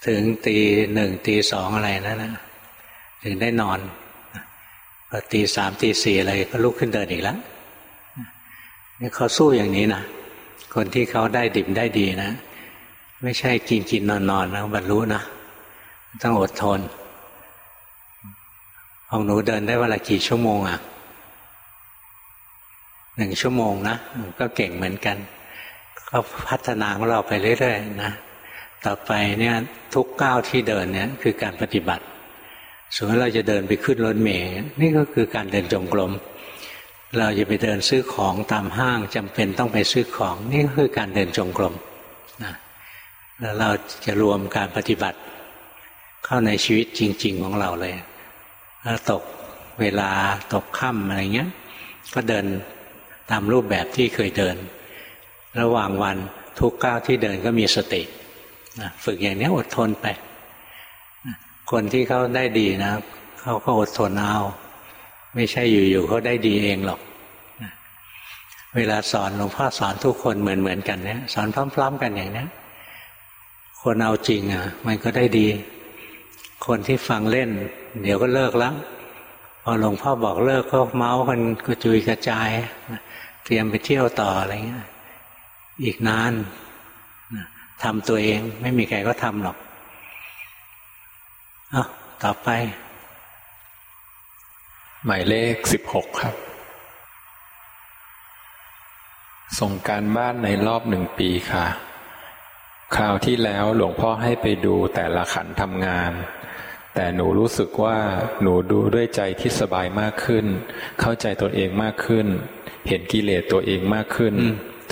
ถึงตีหนึ่งตีสองอะไรนั่นนะถึงได้นอนพอตีสามตีสี่อะไรก็ลุกขึ้นเดินอีกแล้วนี่เขาสู้อย่างนี้นะคนที่เขาได้ดิบได้ดีนะ ไม่ใช่กินกินนอนนอนแล้วบรรลุนะต้องอดทน ของหนูเดินได้เวลากี่ชั่วโมงอะหนึ่งชั่วโมงนะก็เก่งเหมือนกัน ก็พัฒนาของเราไปเรื่อยๆนะต่อไปเนี่ยทุกก้าวที่เดินเนี่ยคือการปฏิบัติสมมติเราจะเดินไปขึ้นรถเมล์นี่ก็คือการเดินจงกรมเราจะไปเดินซื้อของตามห้างจำเป็นต้องไปซื้อของ นี่ก็คือการเดินจงกรมนะแล้วเราจะรวมการปฏิบัติเข้าในชีวิตจริง ๆ ของเราเลย ถ้าตกเวลาตกค่ำอะไรเงี้ย ก็เดินตามรูปแบบที่เคยเดิน ระหว่างวันทุกก้าวที่เดินก็มีสติฝึกอย่างนี้อดทนไป คนที่เขาได้ดีนะเขาก็อดทนเอาไม่ใช่อยู่ๆเขาได้ดีเองหรอกเวลาสอนหลวงพ่อสอนทุกคนเหมือนๆกันเนี่ยสอนพร้อม ๆ กันอย่างนี้คนเอาจริงอะ มันก็ได้ดี คนที่ฟังเล่น เดี๋ยวก็เลิกแล้วพอหลวงพ่อบอกเลิกก็เมาส์กันกระจุยกระจาย เตรียมไปเที่ยวต่ออะไรเงี้ยอีกนานทำตัวเองไม่มีใครก็ทำหรอกอะต่อไป
หมายเลขสิบหกครับ ส่งการบ้านในรอบหนึ่งปีค่ะ คราวที่แล้วหลวงพ่อให้ไปดูแต่ละขันทำงาน แต่หนูรู้สึกว่าหนูดูด้วยใจที่สบายมากขึ้น เข้าใจตัวเองมากขึ้น เห็นกิเลสตัวเองมากขึ้น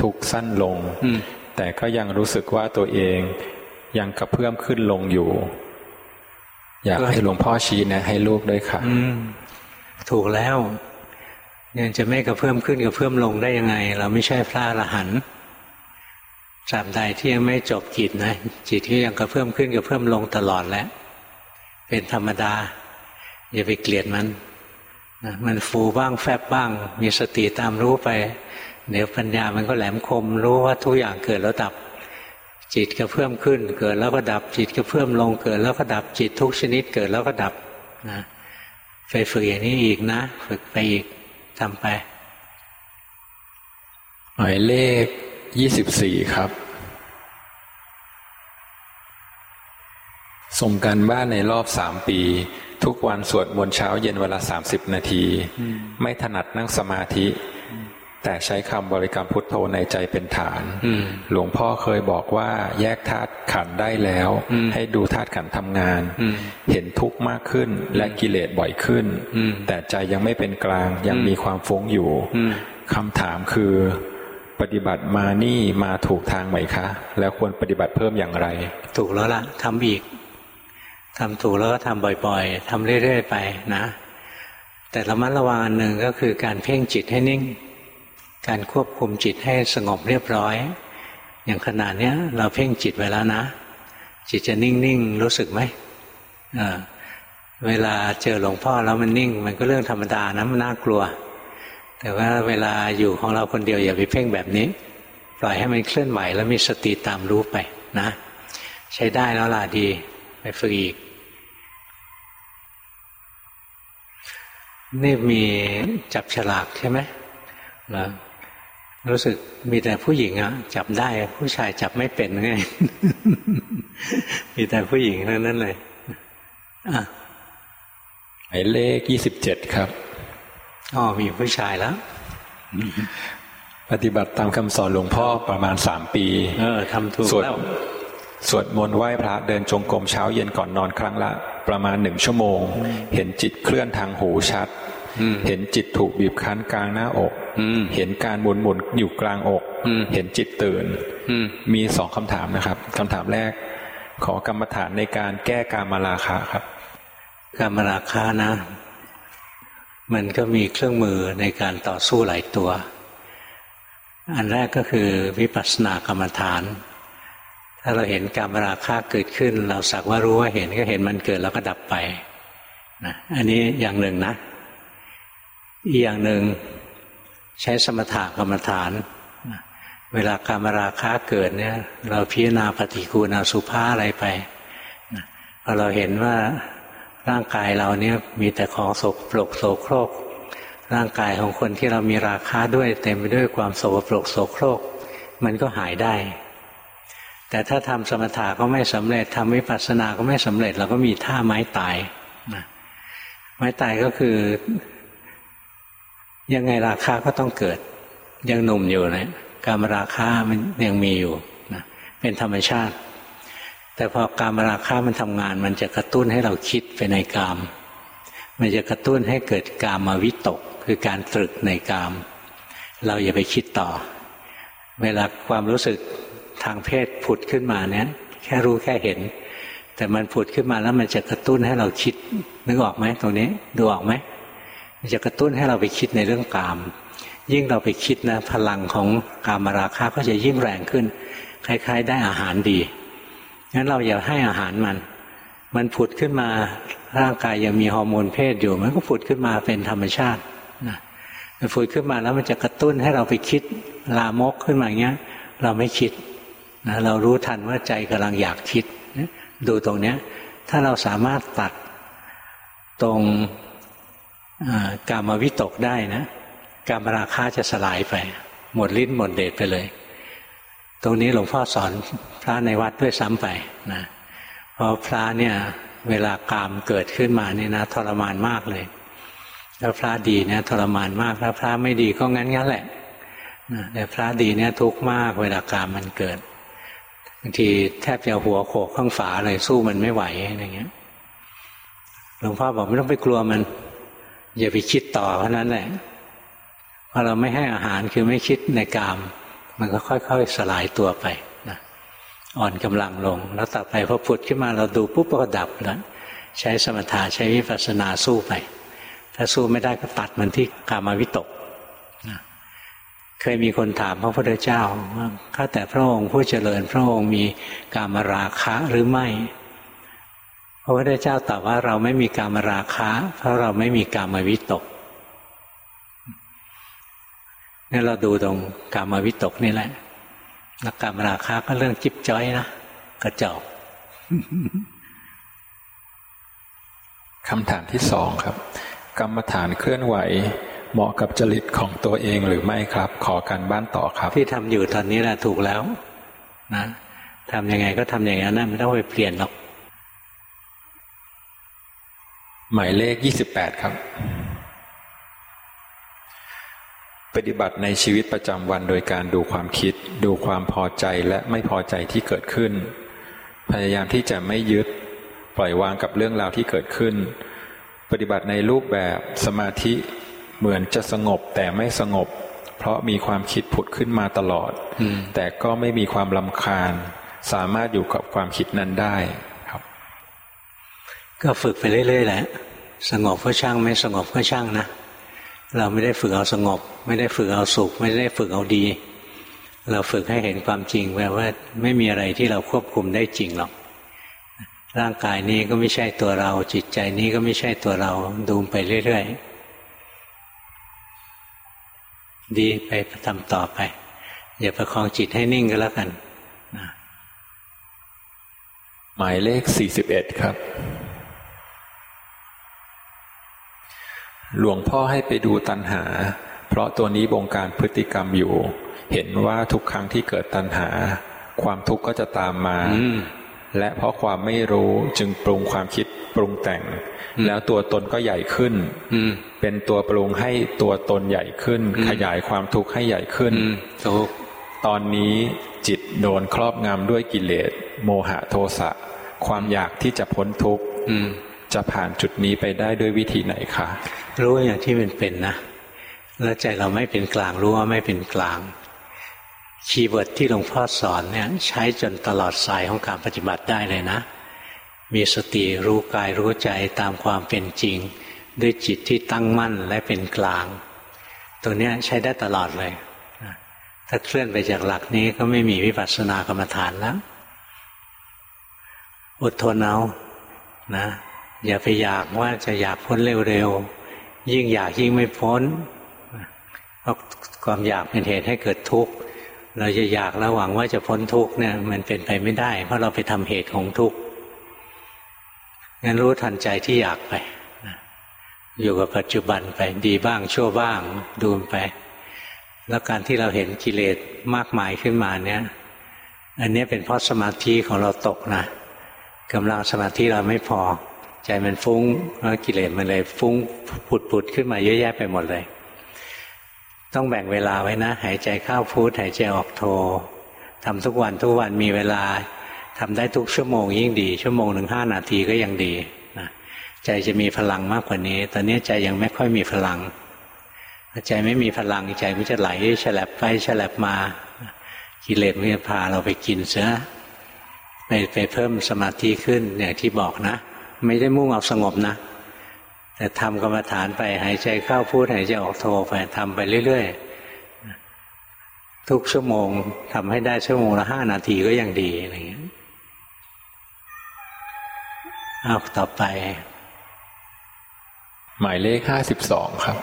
ทุกสั้นลง แต่ก็ยังรู้สึกว่าตัวเองยังกระเพื่อมขึ้นลงอยู่ อยากให้หลวงพ่อชี้นะ ให้ลูกด้วยค่ะ
ถูกแล้วยังจะไม่กระเพื่อมขึ้นกระเพื่อมลงได้ยังไง เราไม่ใช่พระอรหันต์ตราบใดที่ยังไม่จบจิตนะจิตที่ยังกระเพื่อมขึ้นกระเพื่อมลงตลอดแล้ว เป็นธรรมดา อย่าไปเกลียดมันมันฟูบ้างแฟบบ้าง มีสติตามรู้ไป เดี๋ยวปัญญามันก็แหลมคม รู้ว่าทุกอย่างเกิดแล้วดับ จิตกระเพื่อมขึ้น เกิดแล้วก็ดับ จิตกระเพื่อมลงเกิดแล้วก็ดับจิตทุกชนิดเกิดแล้วก็ดับนะไปฝึกอย่างนี้อีกนะ ฝึกไปอีกทำไป
หมายเลขยี่สิบสี่ครับ ส่งการบ้านในรอบสามปี ทุกวันสวดมนต์เช้าเย็นเวลาสามสิบนาที ไม่ถนัดนั่งสมาธิ แต่ใช้คำบริกรรมพุทโธในใจเป็นฐาน หลวงพ่อเคยบอกว่าแยกธาตุขันได้แล้ว ให้ดูธาตุขันทำงาน เห็นทุกข์มากขึ้นและกิเลสบ่อยขึ้น แต่ใจยังไม่เป็นกลางยังมีความฟุ้งอยู่คำถามคือปฏิบัติมานี่มาถูกทางไหมคะ แล้วควรปฏิบัติเพิ่มอย่างไร
ถูกแล้วล่ะทำอีก ทำถูกแล้วก็ทำบ่อยๆทำเรื่อยๆไปนะ แต่ระมัดระวังอันหนึ่งก็คือการเพ่งจิตให้นิ่ง การควบคุมจิตให้สงบเรียบร้อย อย่างขนาดนี้เราเพ่งจิตไว้แล้วนะ จิตจะนิ่งๆรู้สึกไหมเเวลาเจอหลวงพ่อแล้วมันนิ่ง มันก็เรื่องธรรมดานะมันน่ากลัว แต่ว่าเวลาอยู่ของเราคนเดียวอย่าไปเพ่งแบบนี้ ปล่อยให้มันเคลื่อนไหวแล้วมีสติตามรู้ไปนะ ใช้ได้แล้วล่ะดีไปฝึกอีก นี่มีจับฉลากใช่ไหมแล้วรู้สึกมีแต่ผู้หญิงอะจับได้ผู้ชายจับไม่เป็นไงมีแต่ผู้หญิงทั้งนั้นเลยอะ
หมายเลขยี่สิบเจ็ดครับ
อ๋อมีผู้ชายแล้ว
ปฏิบัติตามคำสอนหลวงพ่อประมาณสามปี
เออทำถูกแล้ว
สวดมนต์ไหว้พระเดินจงกรมเช้าเย็นก่อนนอนครั้งละ ประมาณหนึ่งชั่วโมง เห็นจิตเคลื่อนทางหูชัด เห็นจิตถูกบีบคั้นกลางหน้าอกเห็นการหมุนหมุนอยู่กลางอกเห็นจิตตื่นมีสองคำถามนะครับคำถามแรก ขอกรรมฐานในการแก้การมาราคะครับ
การมาราคะนะ มันก็มีเครื่องมือในการต่อสู้หลายตัว อันแรกก็คือวิปัสสนากรรมฐาน ถ้าเราเห็นการมาราคะเกิดขึ้น เราสักว่ารู้ว่าเห็นก็เห็นมันเกิดแล้วก็ดับไปนะอันนี้อย่างหนึ่งนะ อีกอย่างหนึ่งใช้สมถะกรรมฐาน เวลาการมราคะเกิดเนี่ย เราพิจารณาปฏิกูณาสุภาอะไรไปพอเราเห็นว่าร่างกายเราเนี่ยมีแต่ของโสกปรกโสโครก ร่างกายของคนที่เรามีราคาด้วยเต็มไปด้วยความโสกปรกโสโครก มันก็หายได้ แต่ถ้าทำสมถะก็ไม่สำเร็จทำวิปัสสนาก็ไม่สำเร็จ เราก็มีท่าไม้ตายไม้ตายก็คือ ยังไงราคาก็ต้องเกิด ยังหนุ่มอยู่นะการมราคามันยังมีอยู่นะเป็นธรรมชาติ แต่พอการมราคามันทำงาน มันจะกระตุ้นให้เราคิดไปในกาม มันจะกระตุ้นให้เกิดกามาวิตก คือการตรึกในกาม เราอย่าไปคิดต่อ เวลาความรู้สึกทางเพศผุดขึ้นมาเนี้ยแค่รู้แค่เห็น แต่มันผุดขึ้นมาแล้วมันจะกระตุ้นให้เราคิดนึกออกไหมตรงนี้ดูออกไหม จะกระตุ้นให้เราไปคิดในเรื่องกาม ยิ่งเราไปคิดนะ พลังของกามราคะก็จะยิ่งแรงขึ้น คล้าย ๆ ได้อาหารดีงั้นเราอย่าให้อาหารมัน มันผุดขึ้นมาร่างกายยังมีฮอร์โมนเพศอยู่ มันก็ผุดขึ้นมาเป็นธรรมชาตินะมันผุดขึ้นมาแล้วมันจะกระตุ้นให้เราไปคิดลามกขึ้นมาอย่างเงี้ย เราไม่คิดนะเรารู้ทันว่าใจกำลังอยากคิด ดูตรงเนี้ย ถ้าเราสามารถตัดตรง กามวิตกได้นะกามราคาจะสลายไป หมดลิ้นหมดเดชไปเลย ตรงนี้หลวงพ่อสอนพระในวัดด้วยซ้ำไปนะเพราะพระเนี่ยเวลากามเกิดขึ้นมานี่นะทรมานมากเลยถ้าพระดีเนี่ยทรมานมากถ้าพระไม่ดีก็งั้นงั้นแหละแต่พระดีเนี่ยทุกข์มากเวลากามมันเกิดบางทีแทบจะหัวโขกข้างฝาเลยสู้มันไม่ไหวอย่างเงี้ยหลวงพ่อบอกไม่ต้องไปกลัวมัน อย่าไปคิดต่อเพราะนั้นแหละพอเราไม่ให้อาหารคือไม่คิดในกาม มันก็ค่อย ๆ สลายตัวไปนะอ่อนกำลังลง แล้วต่อไปพอผุดขึ้นมาเราดูปุ๊บก็ดับแล้วใช้สมถะใช้วิปัสสนาสู้ไป ถ้าสู้ไม่ได้ก็ตัดมันที่กามาวิตกนะเคยมีคนถามพระพุทธเจ้าว่าข้าแต่พระองค์ผู้เจริญพระองค์มีกามราคะหรือไม่ พระพุทธเจ้าตอบว่าเราไม่มีกามราคะ เพราะเราไม่มีกามวิตกนี่เราดูตรงกามวิตกนี่แหละนักกามราคะก็เรื่องจิบจ้อยนะกระจอก
คำถามที่สองครับ กรรมฐานเคลื่อนไหว เหมาะกับจริตของตัวเองหรือไม่ครับ ขอการบ้านต่อครับ
ที่ทำอยู่ตอนนี้แหละถูกแล้วนะทำยังไงก็ทำอย่างนั้นนะไม่ต้องไปเปลี่ยนหรอก
หมายเลขยี่สิบแปดครับ ปฏิบัติในชีวิตประจำวันโดยการดูความคิด ดูความพอใจและไม่พอใจที่เกิดขึ้น พยายามที่จะไม่ยึดปล่อยวางกับเรื่องราวที่เกิดขึ้น ปฏิบัติในรูปแบบสมาธิเหมือนจะสงบแต่ไม่สงบ เพราะมีความคิดผุดขึ้นมาตลอด แต่ก็ไม่มีความลำคาญ สามารถอยู่กับความคิดนั้นได้
ก็ฝึกไปเรื่อยๆแหละสงบก็ช่างไม่สงบก็ช่างนะเราไม่ได้ฝึกเอาสงบ ไม่ได้ฝึกเอาสุข ไม่ได้ฝึกเอาดี เราฝึกให้เห็นความจริงแปลว่าไม่มีอะไรที่เราควบคุมได้จริงหรอกร่างกายนี้ก็ไม่ใช่ตัวเรา จิตใจนี้ก็ไม่ใช่ตัวเราดูไปเรื่อยๆดีไปทำต่อไป อย่าประคองจิตให้นิ่งก็แล้วกัน
หมายเลขสี่สิบเอ็ดครับ หลวงพ่อให้ไปดูตัณหา เพราะตัวนี้บงการพฤติกรรมอยู่ เห็นว่าทุกครั้งที่เกิดตัณหา ความทุกข์ก็จะตามมา และเพราะความไม่รู้จึงปรุงความคิดปรุงแต่ง แล้วตัวตนก็ใหญ่ขึ้นเป็นตัวปรุงให้ตัวตนใหญ่ขึ้น ขยายความทุกข์ให้ใหญ่ขึ้นตอนนี้จิตโดนครอบงำด้วยกิเลส โมหะโทสะ ความอยากที่จะพ้นทุกข์ จะผ่านจุดนี้ไปได้ด้วยวิธีไหนคะ
รู้อย่างที่มันเป็นนะแล้วใจเราไม่เป็นกลางรู้ว่าไม่เป็นกลางkeyword ที่หลวงพ่อสอนเนี่ยใช้จนตลอดสายของการปฏิบัติได้เลยนะ มีสติรู้กายรู้ใจตามความเป็นจริง ด้วยจิตที่ตั้งมั่นและเป็นกลาง ตัวนี้ใช้ได้ตลอดเลย ถ้าเคลื่อนไปจากหลักนี้ก็ไม่มีวิปัสสนากรรมฐานแล้ว อดทนเอานะ อย่าไปอยากว่าจะอยากพ้นเร็วๆ ยิ่งอยากยิ่งไม่พ้นเพราะความอยากเป็นเหตุให้เกิดทุกข์ เราจะอยากแล้วหวังว่าจะพ้นทุกข์เนี่ยมันเป็นไปไม่ได้ เพราะเราไปทำเหตุของทุกข์งั้นรู้ทันใจที่อยากไป อยู่กับปัจจุบันไปดีบ้างชั่วบ้างดูไป แล้วการที่เราเห็นกิเลสมากมายขึ้นมาเนี่ย อันนี้เป็นเพราะสมาธิของเราตกนะกำลังสมาธิเราไม่พอ ใจมันฟุ้งแล้วกิเลสมันเลยฟุ้งผุดๆขึ้นมาเยอะแยะไปหมดเลย ต้องแบ่งเวลาไว้นะ หายใจเข้าพุทหายใจออกโททำทุกวันทุกวันมีเวลาทำได้ทุกชั่วโมงยิ่งดี ชั่วโมงหนึ่งห้านาทีก็ยังดีนะใจจะมีพลังมากกว่านี้ ตอนนี้ใจยังไม่ค่อยมีพลังใจไม่มีพลังใจมันจะไหลฉลับไปฉลับมากิเลสมันจะพาเราไปกินเสือไปไปเพิ่มสมาธิขึ้นอย่างที่บอกนะ ไม่ได้มุ่งเอาสงบนะ แต่ทำกรรมฐานไปหายใจเข้าพูดหายใจออกโทไปทำไปเรื่อยๆ ทุกชั่วโมงทำให้ได้ชั่วโมงละห้านาทีก็ยังดีอะไรเงี้ยเอาต่อไป
หมายเลขห้าสิบสองครับ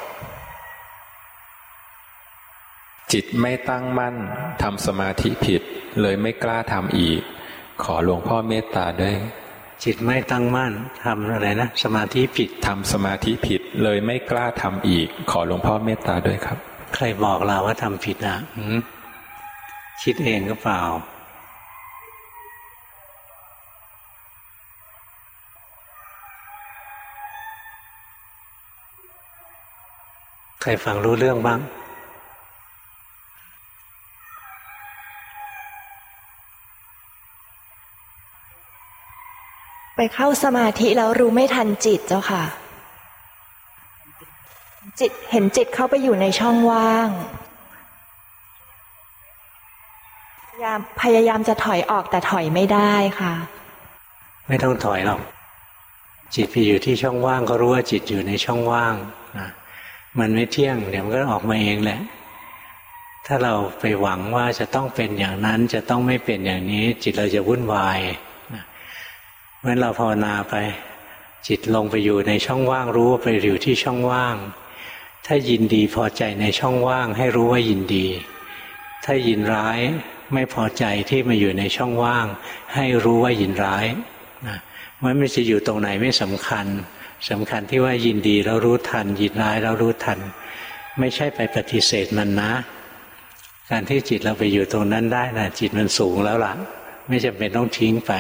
จิตไม่ตั้งมั่นทำสมาธิผิด เลยไม่กล้าทำอีก ขอหลวงพ่อเมตตาด้วย
จิตไม่ตั้งมั่นทำอะไรนะ สมาธิผิด
ทำสมาธิผิดเลยไม่กล้าทำอีก ขอหลวงพ่อเมตตาด้วยครับ
ใครบอกเราว่าทำผิดอะหืมคิดเองก็เปล่า ใครฟังรู้เรื่องบ้าง
ไปเข้าสมาธิแล้วรู้ไม่ทันจิตเจ้าค่ะ จิตเห็นจิตเข้าไปอยู่ในช่องว่างพยายามพยายามจะถอยออกแต่ถอยไม่ได้ค่ะ
ไม่ต้องถอยหรอกจิตไปอยู่ที่ช่องว่างก็รู้ว่าจิตอยู่ในช่องว่างนะมันไม่เที่ยงเดี๋ยวมันก็ออกมาเองแหละ ถ้าเราไปหวังว่าจะต้องเป็นอย่างนั้นจะต้องไม่เป็นอย่างนี้ จิตเราจะวุ่นวาย เพราะฉะนั้นเราภาวนาไป จิตลงไปอยู่ในช่องว่างรู้ว่าไปอยู่ที่ช่องว่าง ถ้ายินดีพอใจในช่องว่าง ให้รู้ว่ายินดี ถ้ายินร้ายไม่พอใจที่มาอยู่ในช่องว่าง ให้รู้ว่ายินร้ายนะมันไม่จะอยู่ตรงไหนไม่สำคัญสำคัญที่ว่ายินดีแล้วรู้ทัน ยินร้ายแล้วรู้ทัน ไม่ใช่ไปปฏิเสธมันนะ การที่จิตเราไปอยู่ตรงนั้นได้นะจิตมันสูงแล้วล่ะ ไม่จำเป็นต้องทิ้งไป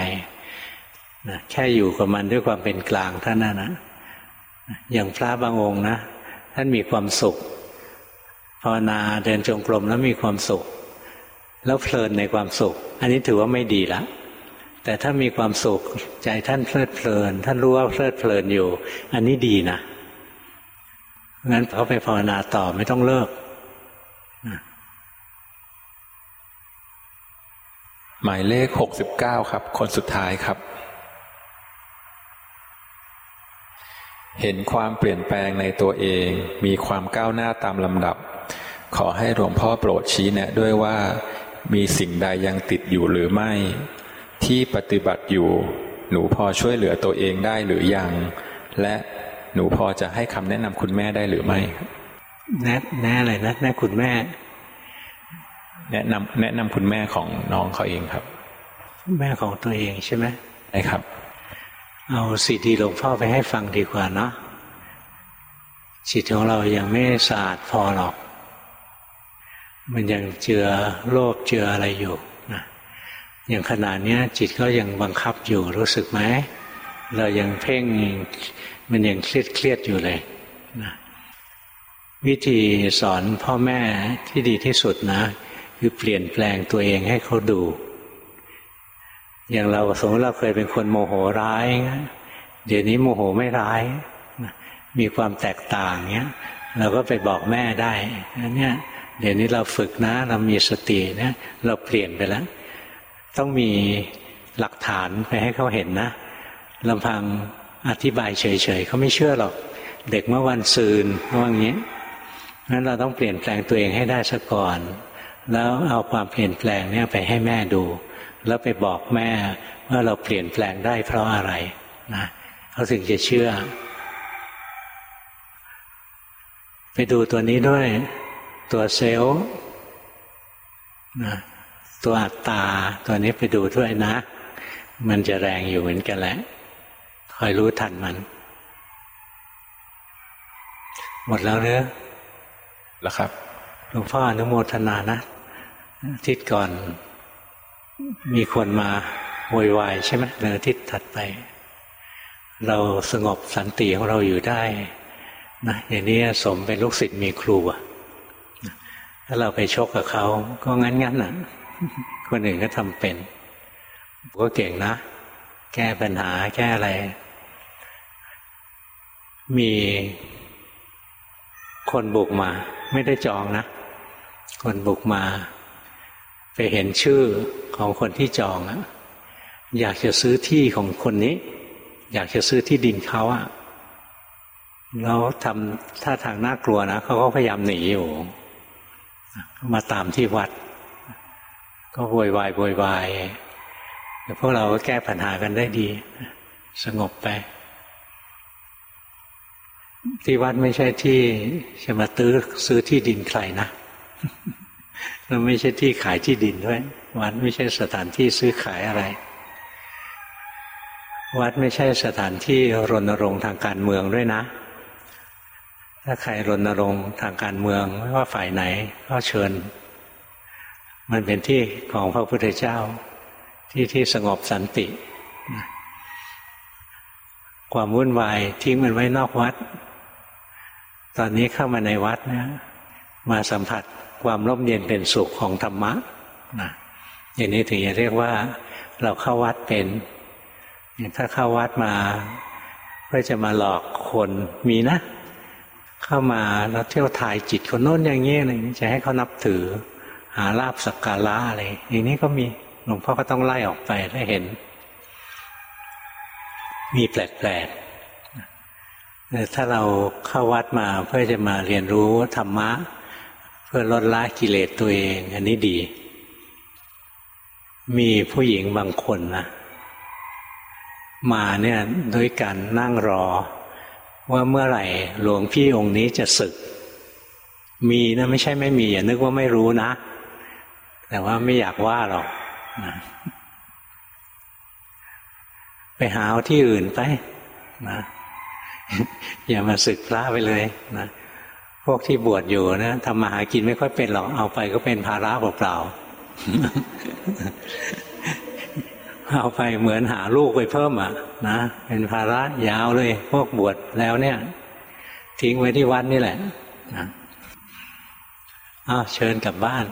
นะแค่อยู่กับมันด้วยความเป็นกลางท่านั้นนะอย่างพระบางองค์นะท่านมีความสุขภาวนาเดินจงกรมแล้วมีความสุข แล้วเพลินในความสุข อันนี้ถือว่าไม่ดีละแต่ถ้ามีความสุขใจท่านเพลิดเพลิน ท่านรู้ว่าเพลิดเพลินอยู่ อันนี้ดีนะงั้นเขาไปภาวนาต่อไม่ต้องเลิก
หมายเลขหกสิบเก้าครับ คนสุดท้ายครับ เห็นความเปลี่ยนแปลงในตัวเอง มีความก้าวหน้าตามลำดับ ขอให้หลวงพ่อโปรดชี้แนะด้วยว่า มีสิ่งใดยังติดอยู่หรือไม่ ที่ปฏิบัติอยู่ หนูพอช่วยเหลือตัวเองได้หรือยัง และหนูพอจะให้คำแนะนำคุณแม่ได้หรือไม่
แนะแน่เลยนะแนะคุณแม่
แนะนำแนะนำคุณแม่ของน้องเขาเองครับ
แม่ของตัวเองใช่ไหม
ได้ครับ
เอาสีดีหลวงพ่อไปให้ฟังดีกว่าเนาะจิตของเรายังไม่สะอาดพอหรอก มันยังเจือโลภเจืออะไรอยู่นะอย่างขนาดนี้จิตก็ยังบังคับอยู่รู้สึกไหมเรายังเพ่งมันยังเครียดเครียดอยู่เลยนะวิธีสอนพ่อแม่ที่ดีที่สุดนะ คือเปลี่ยนแปลงตัวเองให้เขาดู อย่างเราสมมติเราเคยเป็นคนโมโหร้าย เดี๋ยวนี้โมโหไม่ร้าย มีความแตกต่างเนี้ย เราก็ไปบอกแม่ได้อันเนี้ยเดี๋ยวนี้เราฝึกนะเรามีสติเนี่ยเราเปลี่ยนไปแล้ว ต้องมีหลักฐานไปให้เขาเห็นนะลำพังอธิบายเฉยๆเขาไม่เชื่อหรอก เด็กเมื่อวันซืนว่าอย่างนี้นั้นเราต้องเปลี่ยนแปลงตัวเองให้ได้ซะก่อน แล้วเอาความเปลี่ยนแปลงเนี่ยไปให้แม่ดู แล้วไปบอกแม่ว่าเราเปลี่ยนแปลงได้เพราะอะไรนะเขาถึงจะเชื่อ ไปดูตัวนี้ด้วย ตัวเซลล์นะตัวอัตตาตัวนี้ไปดูด้วยนะ มันจะแรงอยู่เหมือนกันแหละคอยรู้ทันมัน หมดแล้วเนอะ
แล้วครับ
หลวงพ่ออนุโมทนานะอาทิศก่อน มีคนมาโวยวายใช่ไหมเนอาทิศถัดไป เราสงบสันติของเราอยู่ได้นะอย่างนี้สมเป็นลูกศิษย์มีครูอะถ้าเราไปชกกับเขาก็งั้นงั้นอะ คนอื่นก็ทำเป็น ก็เก่งนะ แก้ปัญหาแก้อะไร มีคนบุกมา ไม่ได้จองนะ คนบุกมา ไปเห็นชื่อของคนที่จองอะอยากจะซื้อที่ของคนนี้ อยากจะซื้อที่ดินเขาอะแล้วทำท่าทางน่ากลัวนะเขาก็พยายามหนีอยู่ มาตามที่วัด ก็โวยวายโวยวายแต่พวกเราก็แก้ปัญหากันได้ดี สงบไป ที่วัดไม่ใช่ที่จะมาตื้อซื้อที่ดินใครนะ แล้วไม่ใช่ที่ขายที่ดินด้วย วัดไม่ใช่สถานที่ซื้อขายอะไร วัดไม่ใช่สถานที่รณรงค์ทางการเมืองด้วยนะ ถ้าใครรณรงค์ทางการเมืองไม่ว่าฝ่ายไหนก็เชิญ มันเป็นที่ของพระพุทธเจ้า ที่ที่สงบสันติ ความวุ่นวายทิ้งมันไว้นอกวัด ตอนนี้เข้ามาในวัดนะมาสัมผัส ความร่มเย็นเป็นสุขของธรรมะนะอย่างนี้ถึงจะเรียกว่าเราเข้าวัดเป็นถ้าเข้าวัดมาเพื่อจะมาหลอกคนมีนะ เข้ามาแล้วเที่ยวถ่ายจิตคนโน้นอย่างนี้อะไรจะให้เขานับถือ หาลาบสักการะอะไรอย่างนี้ก็มีหลวงพ่อก็ต้องไล่ออกไปถ้าเห็น มีแปลกๆถ้าเราเข้าวัดมาเพื่อจะมาเรียนรู้ธรรมะเพื่อลดละกิเลสตัวเอง อันนี้ดี มีผู้หญิงบางคนนะมาเนี่ยด้วยการนั่งรอ ว่าเมื่อไหร่หลวงพี่องค์นี้จะศึก มีนะไม่ใช่ไม่มี อย่านึกว่าไม่รู้นะ แต่ว่าไม่อยากว่าหรอกนะไปหาเอาที่อื่นไปนะอย่ามาศึกพระไปเลยนะ พวกที่บวชอยู่นะทำมาหากินไม่ค่อยเป็นหรอกเอาไปก็เป็นภาระเปล่าๆเอาไปเหมือนหาลูกไปเพิ่มอะนะเป็นภาระยาวเลย พวกบวชแล้วเนี่ย ทิ้งไว้ที่วัดนี่แหละนะอ้าวเชิญกลับบ้าน